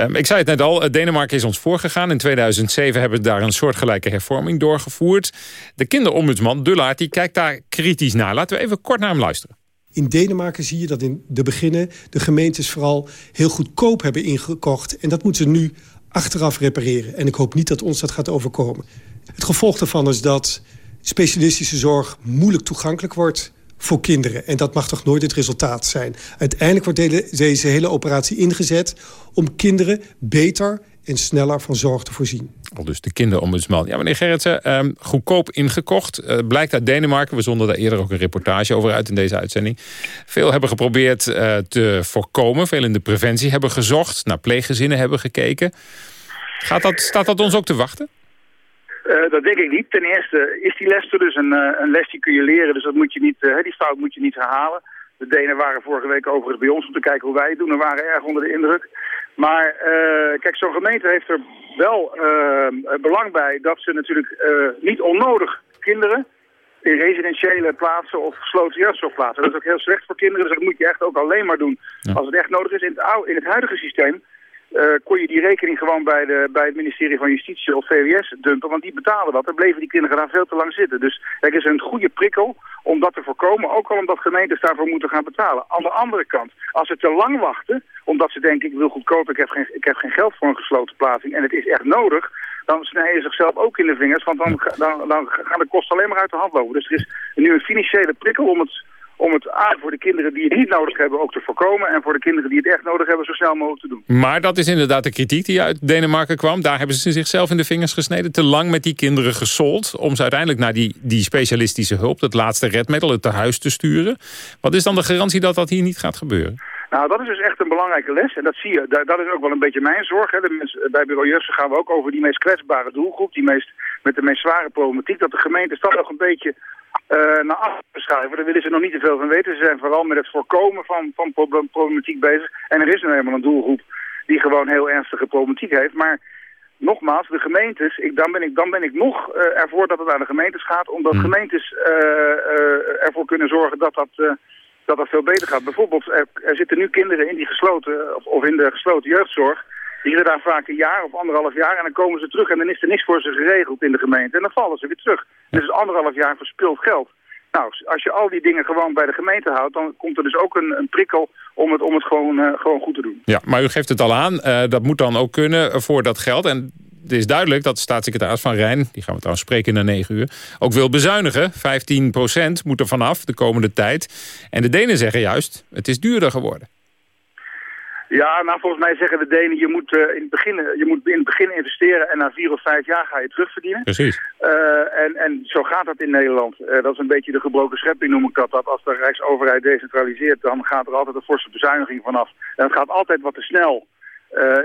Um, ik zei het net al, Denemarken is ons voorgegaan. In 2007 hebben we daar een soortgelijke hervorming doorgevoerd. De kinderombudsman Dullaert die kijkt daar kritisch naar. Laten we even kort naar hem luisteren. In Denemarken zie je dat in de beginnen de gemeentes vooral heel goedkoop hebben ingekocht. En dat moeten ze nu achteraf repareren. En ik hoop niet dat ons dat gaat overkomen. Het gevolg daarvan is dat specialistische zorg moeilijk toegankelijk wordt voor kinderen. En dat mag toch nooit het resultaat zijn. Uiteindelijk wordt deze hele operatie ingezet om kinderen beter en sneller van zorg te voorzien. Al dus de kinderombudsman. Ja, meneer Gerritsen, ehm, goedkoop ingekocht. Uh, blijkt uit Denemarken. We zonden daar eerder ook een reportage over uit in deze uitzending. Veel hebben geprobeerd uh, te voorkomen. Veel in de preventie hebben gezocht. Naar pleeggezinnen hebben gekeken. Gaat dat, staat dat ons ook te wachten? Uh, dat denk ik niet. Ten eerste is die les er dus een, uh, een les die kun je leren. Dus dat moet je niet, uh, die fout moet je niet herhalen. De Denen waren vorige week overigens bij ons om te kijken hoe wij het doen. En waren erg onder de indruk. Maar kijk, zo'n gemeente heeft er wel belang bij dat ze natuurlijk niet onnodig kinderen in residentiële plaatsen of gesloten jeugdzorgplaatsen. Dat is ook heel slecht voor kinderen, dus dat moet je echt ook alleen maar doen als het echt nodig is. In het, oude, in het huidige systeem uh, kon je die rekening gewoon bij, de, bij het ministerie van Justitie of VWS dumpen, want die betalen dat. Dan bleven die kinderen daar veel te lang zitten. Dus er is een goede prikkel om dat te voorkomen, ook al omdat gemeentes daarvoor moeten gaan betalen. Aan de andere kant, als ze te lang wachten, omdat ze denken ik wil goedkoop, ik heb geen, ik heb geen geld voor een gesloten plaatsing en het is echt nodig, dan snijden ze zichzelf ook in de vingers, want dan, dan, dan gaan de kosten alleen maar uit de hand lopen. Dus er is nu een financiële prikkel om het om het A voor de kinderen die het niet nodig hebben ook te voorkomen... en voor de kinderen die het echt nodig hebben zo snel mogelijk te doen. Maar dat is inderdaad de kritiek die uit Denemarken kwam. Daar hebben ze zichzelf in de vingers gesneden. Te lang met die kinderen gesold om ze uiteindelijk naar die, die specialistische hulp... het laatste redmiddel, het tehuis te sturen. Wat is dan de garantie dat dat hier niet gaat gebeuren? Nou, dat is dus echt een belangrijke les. En dat zie je, dat is ook wel een beetje mijn zorg. Hè. De mensen, bij Bureau Jussen gaan we ook over die meest kwetsbare doelgroep. Die meest, met de meest zware problematiek. Dat de gemeentes dat nog een beetje uh, naar achter schuiven. Daar willen ze nog niet te veel van weten. Ze zijn vooral met het voorkomen van, van problematiek bezig. En er is nu helemaal een doelgroep die gewoon heel ernstige problematiek heeft. Maar nogmaals, de gemeentes, ik, dan, ben ik, dan ben ik nog uh, ervoor dat het aan de gemeentes gaat. Omdat hmm. gemeentes uh, ervoor kunnen zorgen dat dat, dat dat veel beter gaat. Bijvoorbeeld, er, zitten nu kinderen in die gesloten, of in de gesloten jeugdzorg. Die zitten daar vaak een jaar of anderhalf jaar en dan komen ze terug en dan is er niks voor ze geregeld in de gemeente. En dan vallen ze weer terug. Dus anderhalf jaar verspild geld. Nou, als je al die dingen gewoon bij de gemeente houdt... dan komt er dus ook een, prikkel om het, om het gewoon, uh, gewoon goed te doen. Ja, maar u geeft het al aan. Uh, dat moet dan ook kunnen voor dat geld. En het is duidelijk dat staatssecretaris Van Rijn... die gaan we trouwens spreken na negen uur... ook wil bezuinigen. 15% moet er vanaf de komende tijd. En de Denen zeggen juist, het is duurder geworden. Ja, nou volgens mij zeggen de Denen, je moet, uh, in, het begin, je moet in het begin investeren en na vier of vijf jaar ga je terugverdienen. Precies. Uh, en, en zo gaat dat in Nederland. Uh, dat is een beetje de gebroken schepping noem ik dat. Dat als de Rijksoverheid decentraliseert, dan gaat er altijd een forse bezuiniging vanaf. En het gaat altijd wat te snel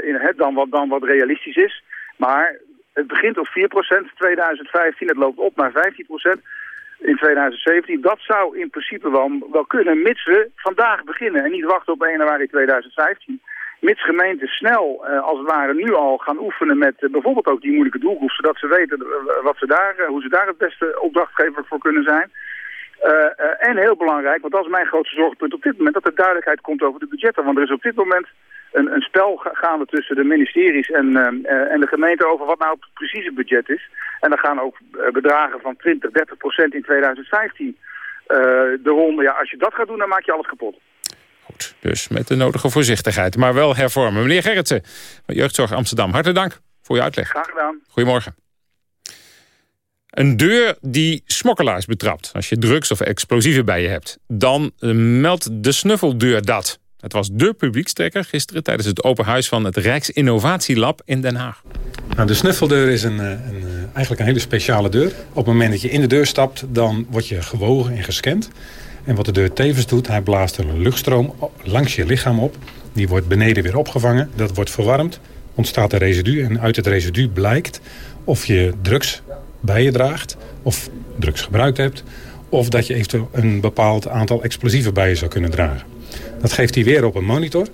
in het dan wat, dan wat realistisch is. Maar het begint op 4% 2015, het loopt op naar 15% in 2017. Dat zou in principe wel, kunnen, mits we vandaag beginnen en niet wachten op 1 januari 2015. Mits gemeenten snel, uh, als het ware, nu al gaan oefenen met uh, bijvoorbeeld ook die moeilijke doelgroep, zodat ze weten uh, wat ze daar, hoe ze daar het beste opdrachtgever voor kunnen zijn. en heel belangrijk, want dat is mijn grootste zorgpunt op dit moment, dat er duidelijkheid komt over de budgetten. Want er is op dit moment een, een spel gaande tussen de ministeries en, uh, en de gemeente over wat nou het precieze budget is. En dan gaan ook eh, bedragen van 20, 30 procent in 2015 uh, de ronde. Ja, als je dat gaat doen, dan maak je alles kapot. Goed, dus met de nodige voorzichtigheid, maar wel hervormen. Meneer Gerritsen van Jeugdzorg Amsterdam, hartelijk dank voor je uitleg. Graag gedaan. Goedemorgen. Een deur die smokkelaars betrapt. Als je drugs of explosieven bij je hebt. Dan meldt de snuffeldeur dat. Het was de publiekstrekker gisteren tijdens het open huis van het Rijksinnovatielab in Den Haag. Nou, de snuffeldeur is een, eh, een, eh, eigenlijk een hele speciale deur. Op het moment dat je in de deur stapt, dan word je gewogen en gescand. En wat de deur tevens doet, hij blaast een luchtstroom langs je lichaam op. Die wordt beneden weer opgevangen. Dat wordt verwarmd, ontstaat een residu. En uit het residu blijkt of je drugs bij je draagt, of drugs gebruikt hebt... of dat je eventueel een bepaald aantal explosieven bij je zou kunnen dragen. Dat geeft hij weer op een monitor.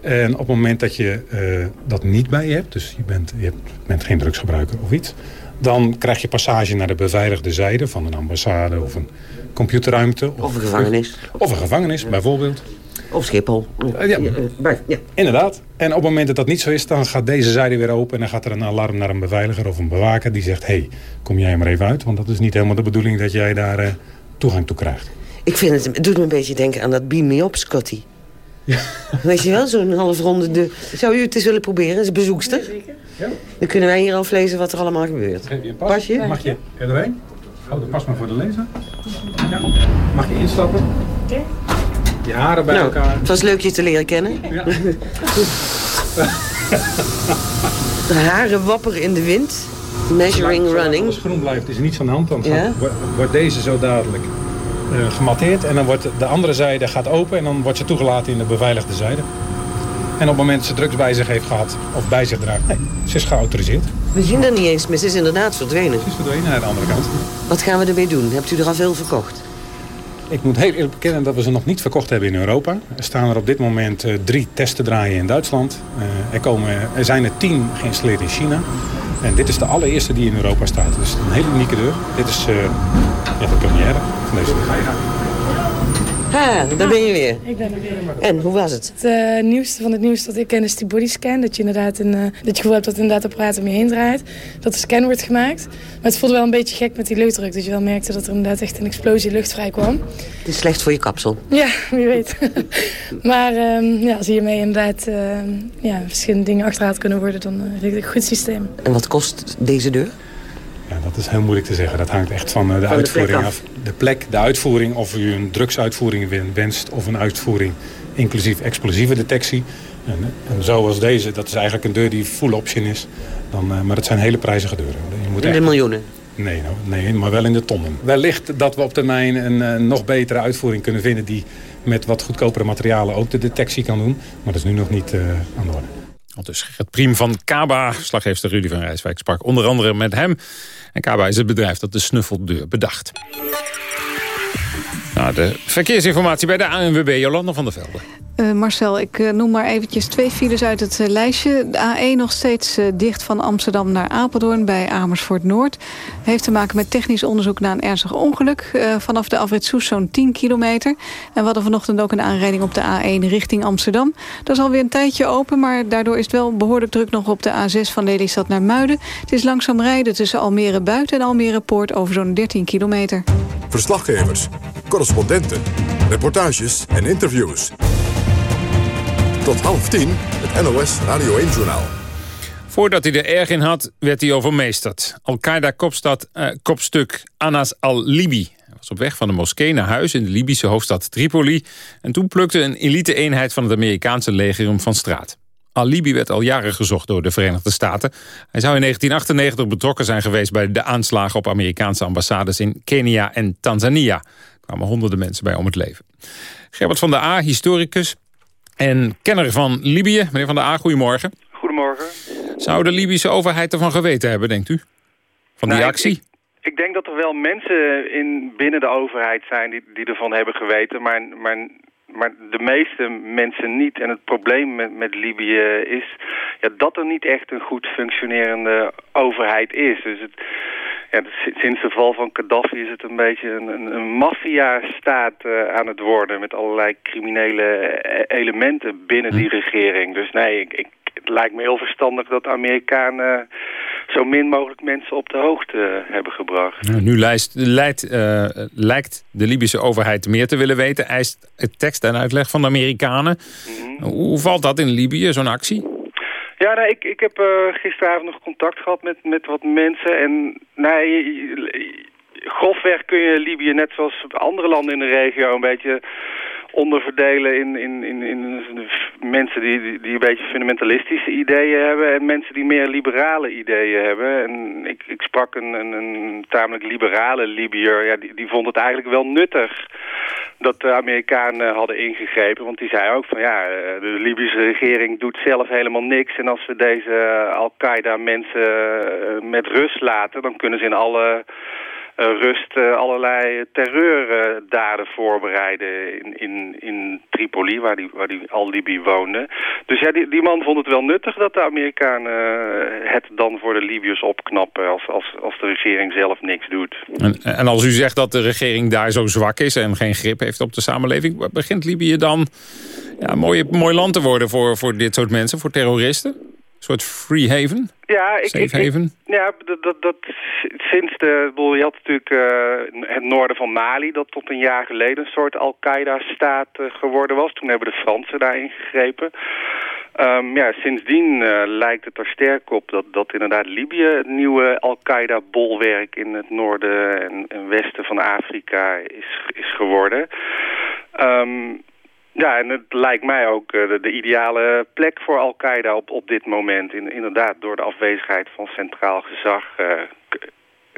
En op het moment dat je uh, dat niet bij je hebt, dus je bent, je bent geen drugsgebruiker of iets... dan krijg je passage naar de beveiligde zijde van een ambassade of een computerruimte. Of, een gevangenis. Of een gevangenis, bijvoorbeeld. Of Schiphol. ja. ja. Inderdaad. En op het moment dat dat niet zo is, dan gaat deze zijde weer open... en dan gaat er een alarm naar een beveiliger of een bewaker... die zegt, hé, hey, kom jij maar even uit... want dat is niet helemaal de bedoeling dat jij daar uh, toegang toe krijgt. Ik vind het, het doet me een beetje denken aan dat Beam Me Up, Scotty. Ja. Weet je wel, zo'n halfronde... De... Zou u het eens willen proberen, als bezoekster? Ja. Dan kunnen wij hier aflezen wat er allemaal gebeurt. Geef je een pas? je? Mag je erheen? Hou de pas maar voor de lezer. Ja. Mag je instappen? Oké. Je haren bij nou, elkaar. Het was leuk je te leren kennen. Ja. (laughs) (laughs) de haren wapperen in de wind. Measuring running. Als het groen blijft is er niets aan de hand. Dan gaat, wordt deze zo dadelijk gematteerd. En dan wordt de andere zijde gaat open. En dan wordt ze toegelaten in de beveiligde zijde. En op het moment dat ze drugs bij zich heeft gehad of bij zich draagt, nee, ze is geautoriseerd. We zien er niet eens, maar ze is inderdaad verdwenen. Ze is verdwenen naar de andere kant. Wat gaan we ermee doen? Hebt u er al veel verkocht? Ik moet heel eerlijk bekennen dat we ze nog niet verkocht hebben in Europa. Er staan er op dit moment uh, drie testen draaien in Duitsland. Uh, er, komen, er zijn er tien geïnstalleerd in China. En dit is de allereerste die in Europa staat. Dus een hele unieke deur. Dit is ja, de première van deze. Ha, daar ben je weer. Ik ben er weer. En, hoe was het? Het uh, nieuwste van het nieuws dat ik ken is die bodyscan. Dat je inderdaad een, uh, dat je gevoel hebt dat inderdaad apparaat om je heen draait. Dat de scan wordt gemaakt. Maar het voelde wel een beetje gek met die luchtdruk. Dat je wel merkte dat er inderdaad echt een explosie lucht vrij kwam. Het is slecht voor je kapsel. Ja, (laughs) wie weet. maar um, ja, als hiermee inderdaad uh, ja, verschillende dingen achterhaald kunnen worden... dan uh, een goed systeem. En wat kost deze deur? Ja, dat is heel moeilijk te zeggen. Dat hangt echt van de van uitvoering de af. De plek, de uitvoering, of u een drugsuitvoering wenst... of een uitvoering inclusief explosieve detectie. En, en zoals deze, dat is eigenlijk een deur die full option is. Dan, uh, maar het zijn hele prijzige deuren. Je moet in de miljoenen? Nee, nou, nee, maar wel in de tonnen. Wellicht dat we op termijn een, een nog betere uitvoering kunnen vinden... die met wat goedkopere materialen ook de detectie kan doen. Maar dat is nu nog niet uh, aan de orde. Dus het priem van Kaba, slaggeefster Rudy van Rijswijk, sprak onder andere met hem. En Kaba is het bedrijf dat de snuffeldeur bedacht. Nou, de verkeersinformatie bij de ANWB, Jolanda van der Velde. Uh, Marcel, ik uh, noem maar eventjes twee files uit het uh, lijstje. De A1 nog steeds dicht van Amsterdam naar Apeldoorn bij Amersfoort Noord. Heeft te maken met technisch onderzoek na een ernstig ongeluk. vanaf de afrit Soes zo'n 10 kilometer. En we hadden vanochtend ook een aanrijding op de A1 richting Amsterdam. Dat is alweer een tijdje open, maar daardoor is het wel behoorlijk druk nog op de A6 van Lelystad naar Muiden. Het is langzaam rijden tussen Almere Buiten en Almere Poort over zo'n 13 kilometer. Verslaggevers, correspondenten, reportages en interviews. Tot half tien, het NOS Radio 1-journaal. Voordat hij er erg in had, werd hij overmeesterd. Al-Qaeda-kopstuk uh, Anas al-Libi was op weg van de moskee naar huis in de Libische hoofdstad Tripoli. En toen plukte een elite-eenheid van het Amerikaanse leger hem van straat. Al-Libi werd al jaren gezocht door de Verenigde Staten. Hij zou in 1998 betrokken zijn geweest bij de aanslagen op Amerikaanse ambassades in Kenia en Tanzania. Er kwamen honderden mensen bij om het leven. Gerbert van der A, historicus, en kenner van Libië. Meneer Van der A, goedemorgen. Goedemorgen. Zou de Libische overheid ervan geweten hebben, denkt u? Van die nou, actie? Ik, ik, denk dat er wel mensen in, binnen de overheid zijn die, die ervan hebben geweten. Maar, maar, maar de meeste mensen niet. En het probleem met, met Libië is ja, dat er niet echt een goed functionerende overheid is. Dus het ja, sinds de val van Gaddafi is het een beetje een, een, een maffia-staat uh, aan het worden... met allerlei criminele eh, elementen binnen die hm. regering. Dus nee, ik, ik, het lijkt me heel verstandig dat de Amerikanen... zo min mogelijk mensen op de hoogte hebben gebracht. Nou, nu lijst, leidt, uh, lijkt de Libische overheid meer te willen weten... eist tekst en uitleg van de Amerikanen. Mhm. Hoe valt dat in Libië, zo'n actie? Ja, nou, ik, ik heb uh, gisteravond nog contact gehad met, met wat mensen. En nee, grofweg kun je Libië net zoals andere landen in de regio een beetje onderverdelen in, in, in, in mensen die, die, een beetje fundamentalistische ideeën hebben en mensen die meer liberale ideeën hebben. En ik, ik sprak een, een, een tamelijk liberale Libiër, ja, die, die vond het eigenlijk wel nuttig dat de Amerikanen hadden ingegrepen. Want die zei ook van ja, eh, de Libische regering doet zelf helemaal niks. En als we deze Al-Qaeda mensen eh, met rust laten, dan kunnen ze in alle rust allerlei terreurdaden voorbereiden in, in, in Tripoli, waar die, waar die al-Libi woonde. Dus ja, die, die man vond het wel nuttig dat de Amerikanen het dan voor de Libiërs opknappen als, als, als de regering zelf niks doet. En, en als u zegt dat de regering daar zo zwak is en geen grip heeft op de samenleving, begint Libië dan ja, mooi, mooi land te worden voor, voor dit soort mensen, voor terroristen? Een soort free haven? Ja, ik, Safe haven? ja dat, dat, sinds de... Bedoel, je had natuurlijk uh, het noorden van Mali... dat tot een jaar geleden een soort Al-Qaeda-staat uh, geworden was. Toen hebben de Fransen daar ingegrepen. Um, ja, sindsdien uh, lijkt het er sterk op dat, dat inderdaad Libië... het nieuwe Al-Qaeda-bolwerk in het noorden en, en, westen van Afrika is, is geworden... Um, ja, en het lijkt mij ook uh, de, de, ideale plek voor Al-Qaeda op, op dit moment. In, inderdaad, door de afwezigheid van centraal gezag... Uh,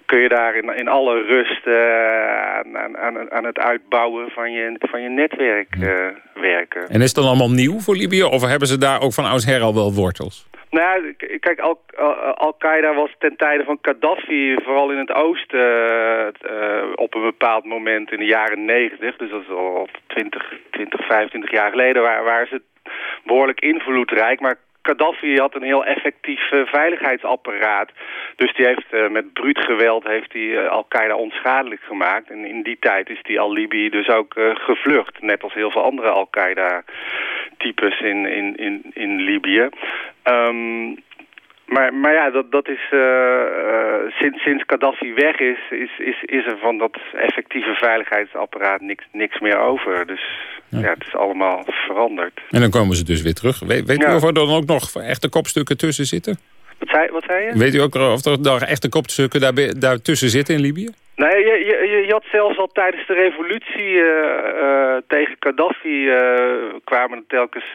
kun je daar in, in alle rust uh, aan, aan, aan, het uitbouwen van je, van je netwerk werken. En is het dan allemaal nieuw voor Libië? Of hebben ze daar ook van oudsher al wel wortels? Nou, kijk, Al-Qaeda Al was ten tijde van Gaddafi, vooral in het oosten, uh, op een bepaald moment in de jaren negentig, dus dat is al 20, 20 25 jaar geleden, waar, waren ze behoorlijk invloedrijk. Maar Gaddafi had een heel effectief uh, veiligheidsapparaat. Dus die heeft uh, met bruut geweld heeft Al-Qaeda onschadelijk gemaakt. En in die tijd is die al-Libi dus ook gevlucht. Net als heel veel andere Al-Qaeda-types in, in, in, in Libië. Um, maar, maar ja, dat, dat is, sinds, sinds Gaddafi weg is, is, is, is er van dat effectieve veiligheidsapparaat niks, niks meer over. Dus ja. het is allemaal veranderd. En dan komen ze dus weer terug. weet weet ja. u of er dan ook nog echte kopstukken tussen zitten? Wat zei, wat zei je? Weet u ook of er echte kopstukken daar, daar tussen zitten in Libië? Nee, je, je, had zelfs al tijdens de revolutie uh, uh, tegen Gaddafi uh, kwamen er telkens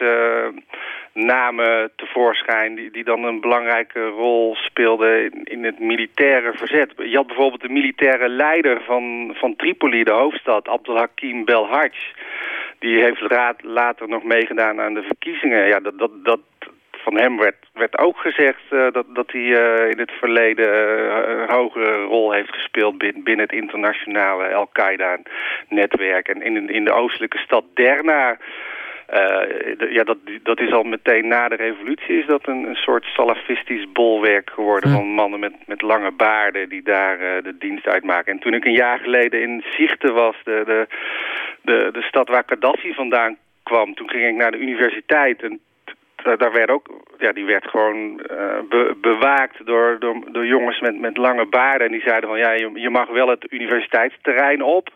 namen tevoorschijn die, die dan een belangrijke rol speelden in, in, het militaire verzet. Je had bijvoorbeeld de militaire leider van, van Tripoli, de hoofdstad, Abdelhakim Belhaj. Die heeft later nog meegedaan aan de verkiezingen. Ja, dat, dat, dat, van hem werd, werd ook gezegd uh, dat, dat hij uh, in het verleden uh, een hogere rol heeft gespeeld binnen, binnen het internationale Al-Qaeda-netwerk. En in, in de oostelijke stad Derna ja, dat, dat is al meteen na de revolutie is dat een, een soort salafistisch bolwerk geworden... van mannen met, met lange baarden die daar de dienst uitmaken. En toen ik een jaar geleden in Zichten was, de, de, de, de stad waar Gaddafi vandaan kwam... toen ging ik naar de universiteit en daar werd ook, ja, die werd gewoon uh, be, bewaakt door, door, door jongens met, met lange baarden. En die zeiden van, ja, je, je mag wel het universiteitsterrein op...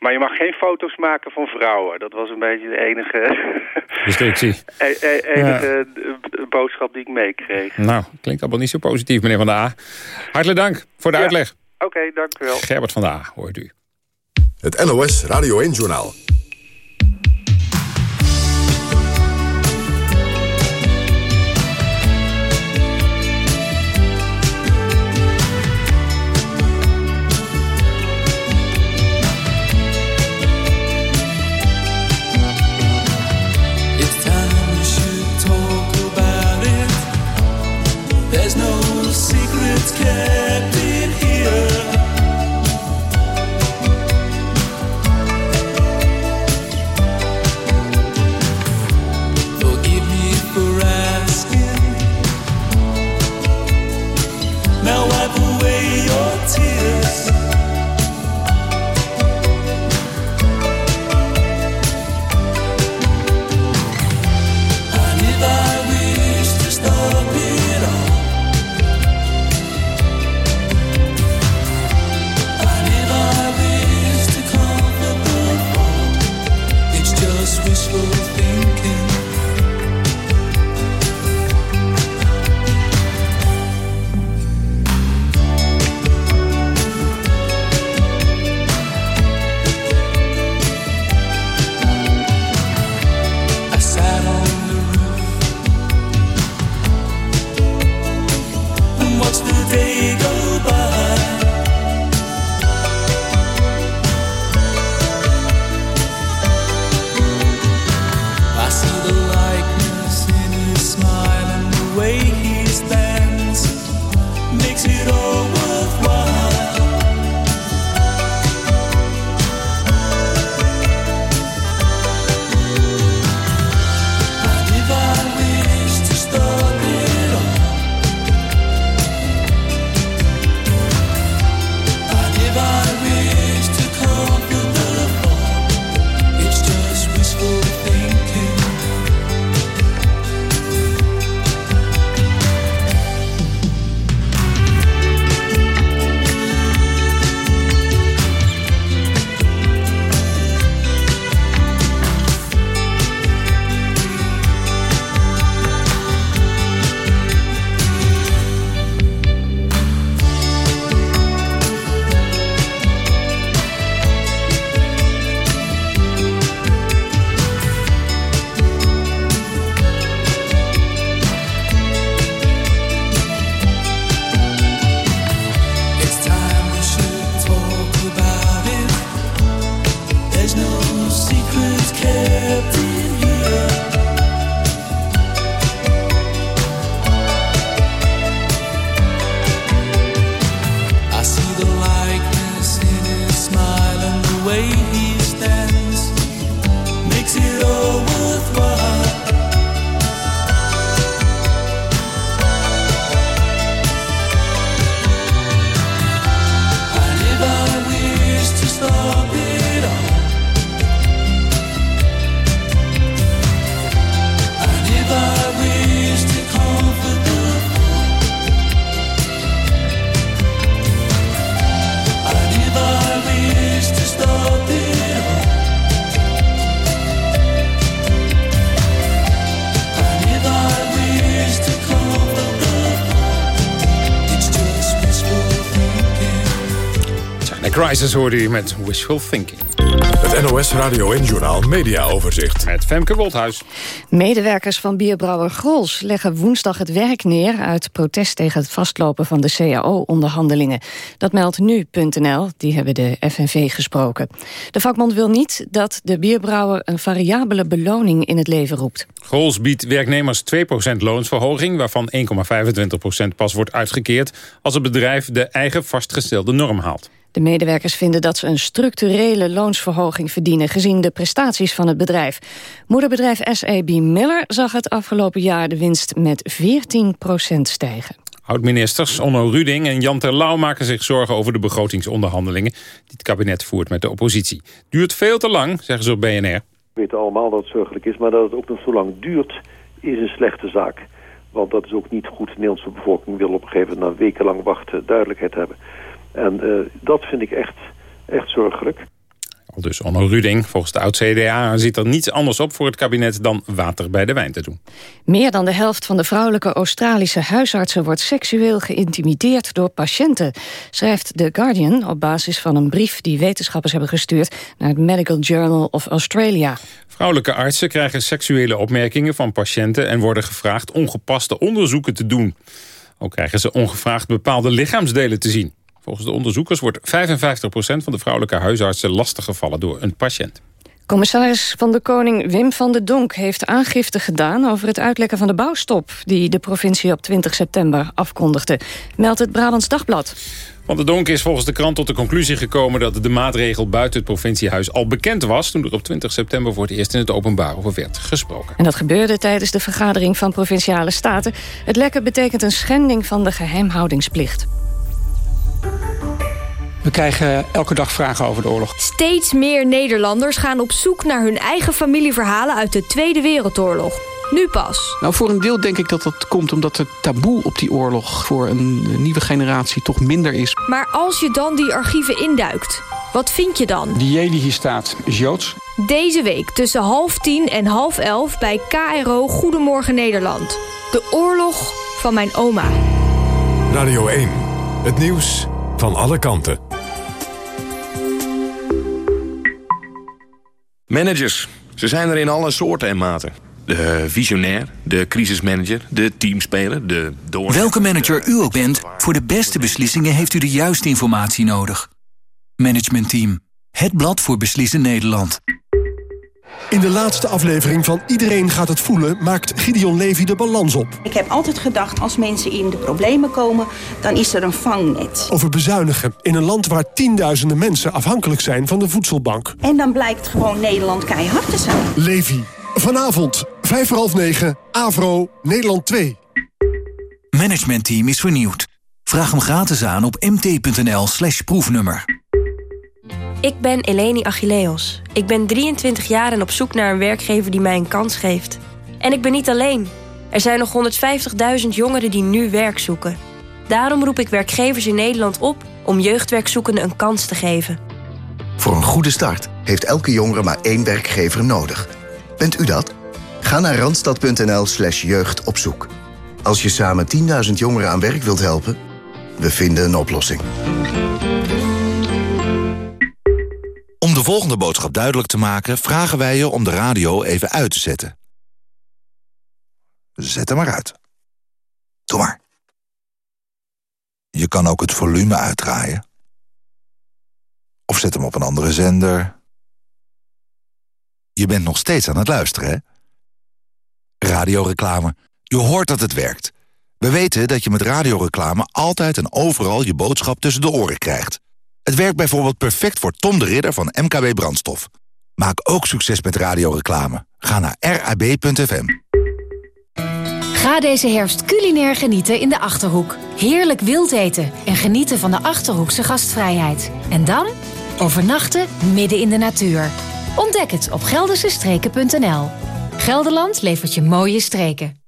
Maar je mag geen foto's maken van vrouwen. Dat was een beetje de enige, (laughs) Restrictie. e e enige ja. boodschap die ik meekreeg. Nou, klinkt allemaal niet zo positief, meneer Van der A. Hartelijk dank voor de ja. uitleg. Oké, okay, dank u wel. Gerbert van der A, hoort u. Het NOS Radio 1-journaal. En yeah. Crisis hoorde u met Wishful Thinking. Het NOS Radio en Journaal Media Overzicht. Met Femke Wolthuis. Medewerkers van bierbrouwer Grols leggen woensdag het werk neer... uit protest tegen het vastlopen van de CAO-onderhandelingen. Dat meldt nu.nl, die hebben de FNV gesproken. De vakbond wil niet dat de bierbrouwer een variabele beloning in het leven roept. Grols biedt werknemers 2% loonsverhoging... waarvan 1,25% pas wordt uitgekeerd... als het bedrijf de eigen vastgestelde norm haalt. De medewerkers vinden dat ze een structurele loonsverhoging verdienen... gezien de prestaties van het bedrijf. Moederbedrijf SAB Miller zag het afgelopen jaar de winst met 14% stijgen. Oud-ministers Onno Ruding en Jan Terlouw maken zich zorgen over de begrotingsonderhandelingen die het kabinet voert met de oppositie. Duurt veel te lang, zeggen ze op BNR. We weten allemaal dat het zorgelijk is, maar dat het ook nog zo lang duurt is een slechte zaak. Want dat is ook niet goed. De Nederlandse bevolking wil op een gegeven moment na wekenlang wachten duidelijkheid hebben. En uh, dat vind ik echt, echt zorgelijk. Al dus Onno Ruding, volgens de oud-CDA zit er niets anders op voor het kabinet dan water bij de wijn te doen. Meer dan de helft van de vrouwelijke Australische huisartsen wordt seksueel geïntimideerd door patiënten, schrijft The Guardian op basis van een brief die wetenschappers hebben gestuurd naar het Medical Journal of Australia. Vrouwelijke artsen krijgen seksuele opmerkingen van patiënten en worden gevraagd ongepaste onderzoeken te doen. Ook krijgen ze ongevraagd bepaalde lichaamsdelen te zien. Volgens de onderzoekers wordt 55% van de vrouwelijke huisartsen lastiggevallen door een patiënt. Commissaris van de Koning Wim van der Donk heeft aangifte gedaan... over het uitlekken van de bouwstop die de provincie op 20 september afkondigde. Meldt het Brabants Dagblad. Van der Donk is volgens de krant tot de conclusie gekomen... dat de maatregel buiten het provinciehuis al bekend was... toen er op 20 september voor het eerst in het openbaar over werd gesproken. En dat gebeurde tijdens de vergadering van Provinciale Staten. Het lekken betekent een schending van de geheimhoudingsplicht. We krijgen elke dag vragen over de oorlog. Steeds meer Nederlanders gaan op zoek naar hun eigen familieverhalen uit de Tweede Wereldoorlog. Nu pas. Nou, voor een deel denk ik dat dat komt omdat het taboe op die oorlog... voor een nieuwe generatie toch minder is. Maar als je dan die archieven induikt, wat vind je dan? Die J die hier staat is Joods. Deze week tussen half tien en half elf bij KRO Goedemorgen Nederland. De oorlog van mijn oma. Radio 1. Het nieuws van alle kanten. Managers. Ze zijn er in alle soorten en maten. De visionair, de crisismanager, de teamspeler, de door... Welke manager u ook bent, voor de beste beslissingen heeft u de juiste informatie nodig. Management Team. Het blad voor beslissen Nederland. In de laatste aflevering van Iedereen gaat het voelen... maakt Gideon Levy de balans op. Ik heb altijd gedacht, als mensen in de problemen komen... dan is er een vangnet. Over bezuinigen in een land waar tienduizenden mensen... afhankelijk zijn van de voedselbank. En dan blijkt gewoon Nederland keihard te zijn. Levy. Vanavond, vijf voor half negen, Avro, Nederland 2. Management Team is vernieuwd. Vraag hem gratis aan op mt.nl slash proefnummer. Ik ben Eleni Achilleos. Ik ben 23 jaar en op zoek naar een werkgever die mij een kans geeft. En ik ben niet alleen. Er zijn nog 150.000 jongeren die nu werk zoeken. Daarom roep ik werkgevers in Nederland op om jeugdwerkzoekenden een kans te geven. Voor een goede start heeft elke jongere maar één werkgever nodig. Bent u dat? Ga naar randstad.nl slash jeugdopzoek. Als je samen 10.000 jongeren aan werk wilt helpen, we vinden een oplossing. Om de volgende boodschap duidelijk te maken... vragen wij je om de radio even uit te zetten. Zet hem maar uit. Doe maar. Je kan ook het volume uitdraaien. Of zet hem op een andere zender. Je bent nog steeds aan het luisteren, hè? Radioreclame. Je hoort dat het werkt. We weten dat je met radioreclame altijd en overal je boodschap tussen de oren krijgt. Het werkt bijvoorbeeld perfect voor Tom de Ridder van MKB Brandstof. Maak ook succes met radioreclame. Ga naar rab.fm. Ga deze herfst culinair genieten in de Achterhoek. Heerlijk wild eten en genieten van de Achterhoekse gastvrijheid. En dan overnachten midden in de natuur. Ontdek het op geldersestreken.nl. Gelderland levert je mooie streken.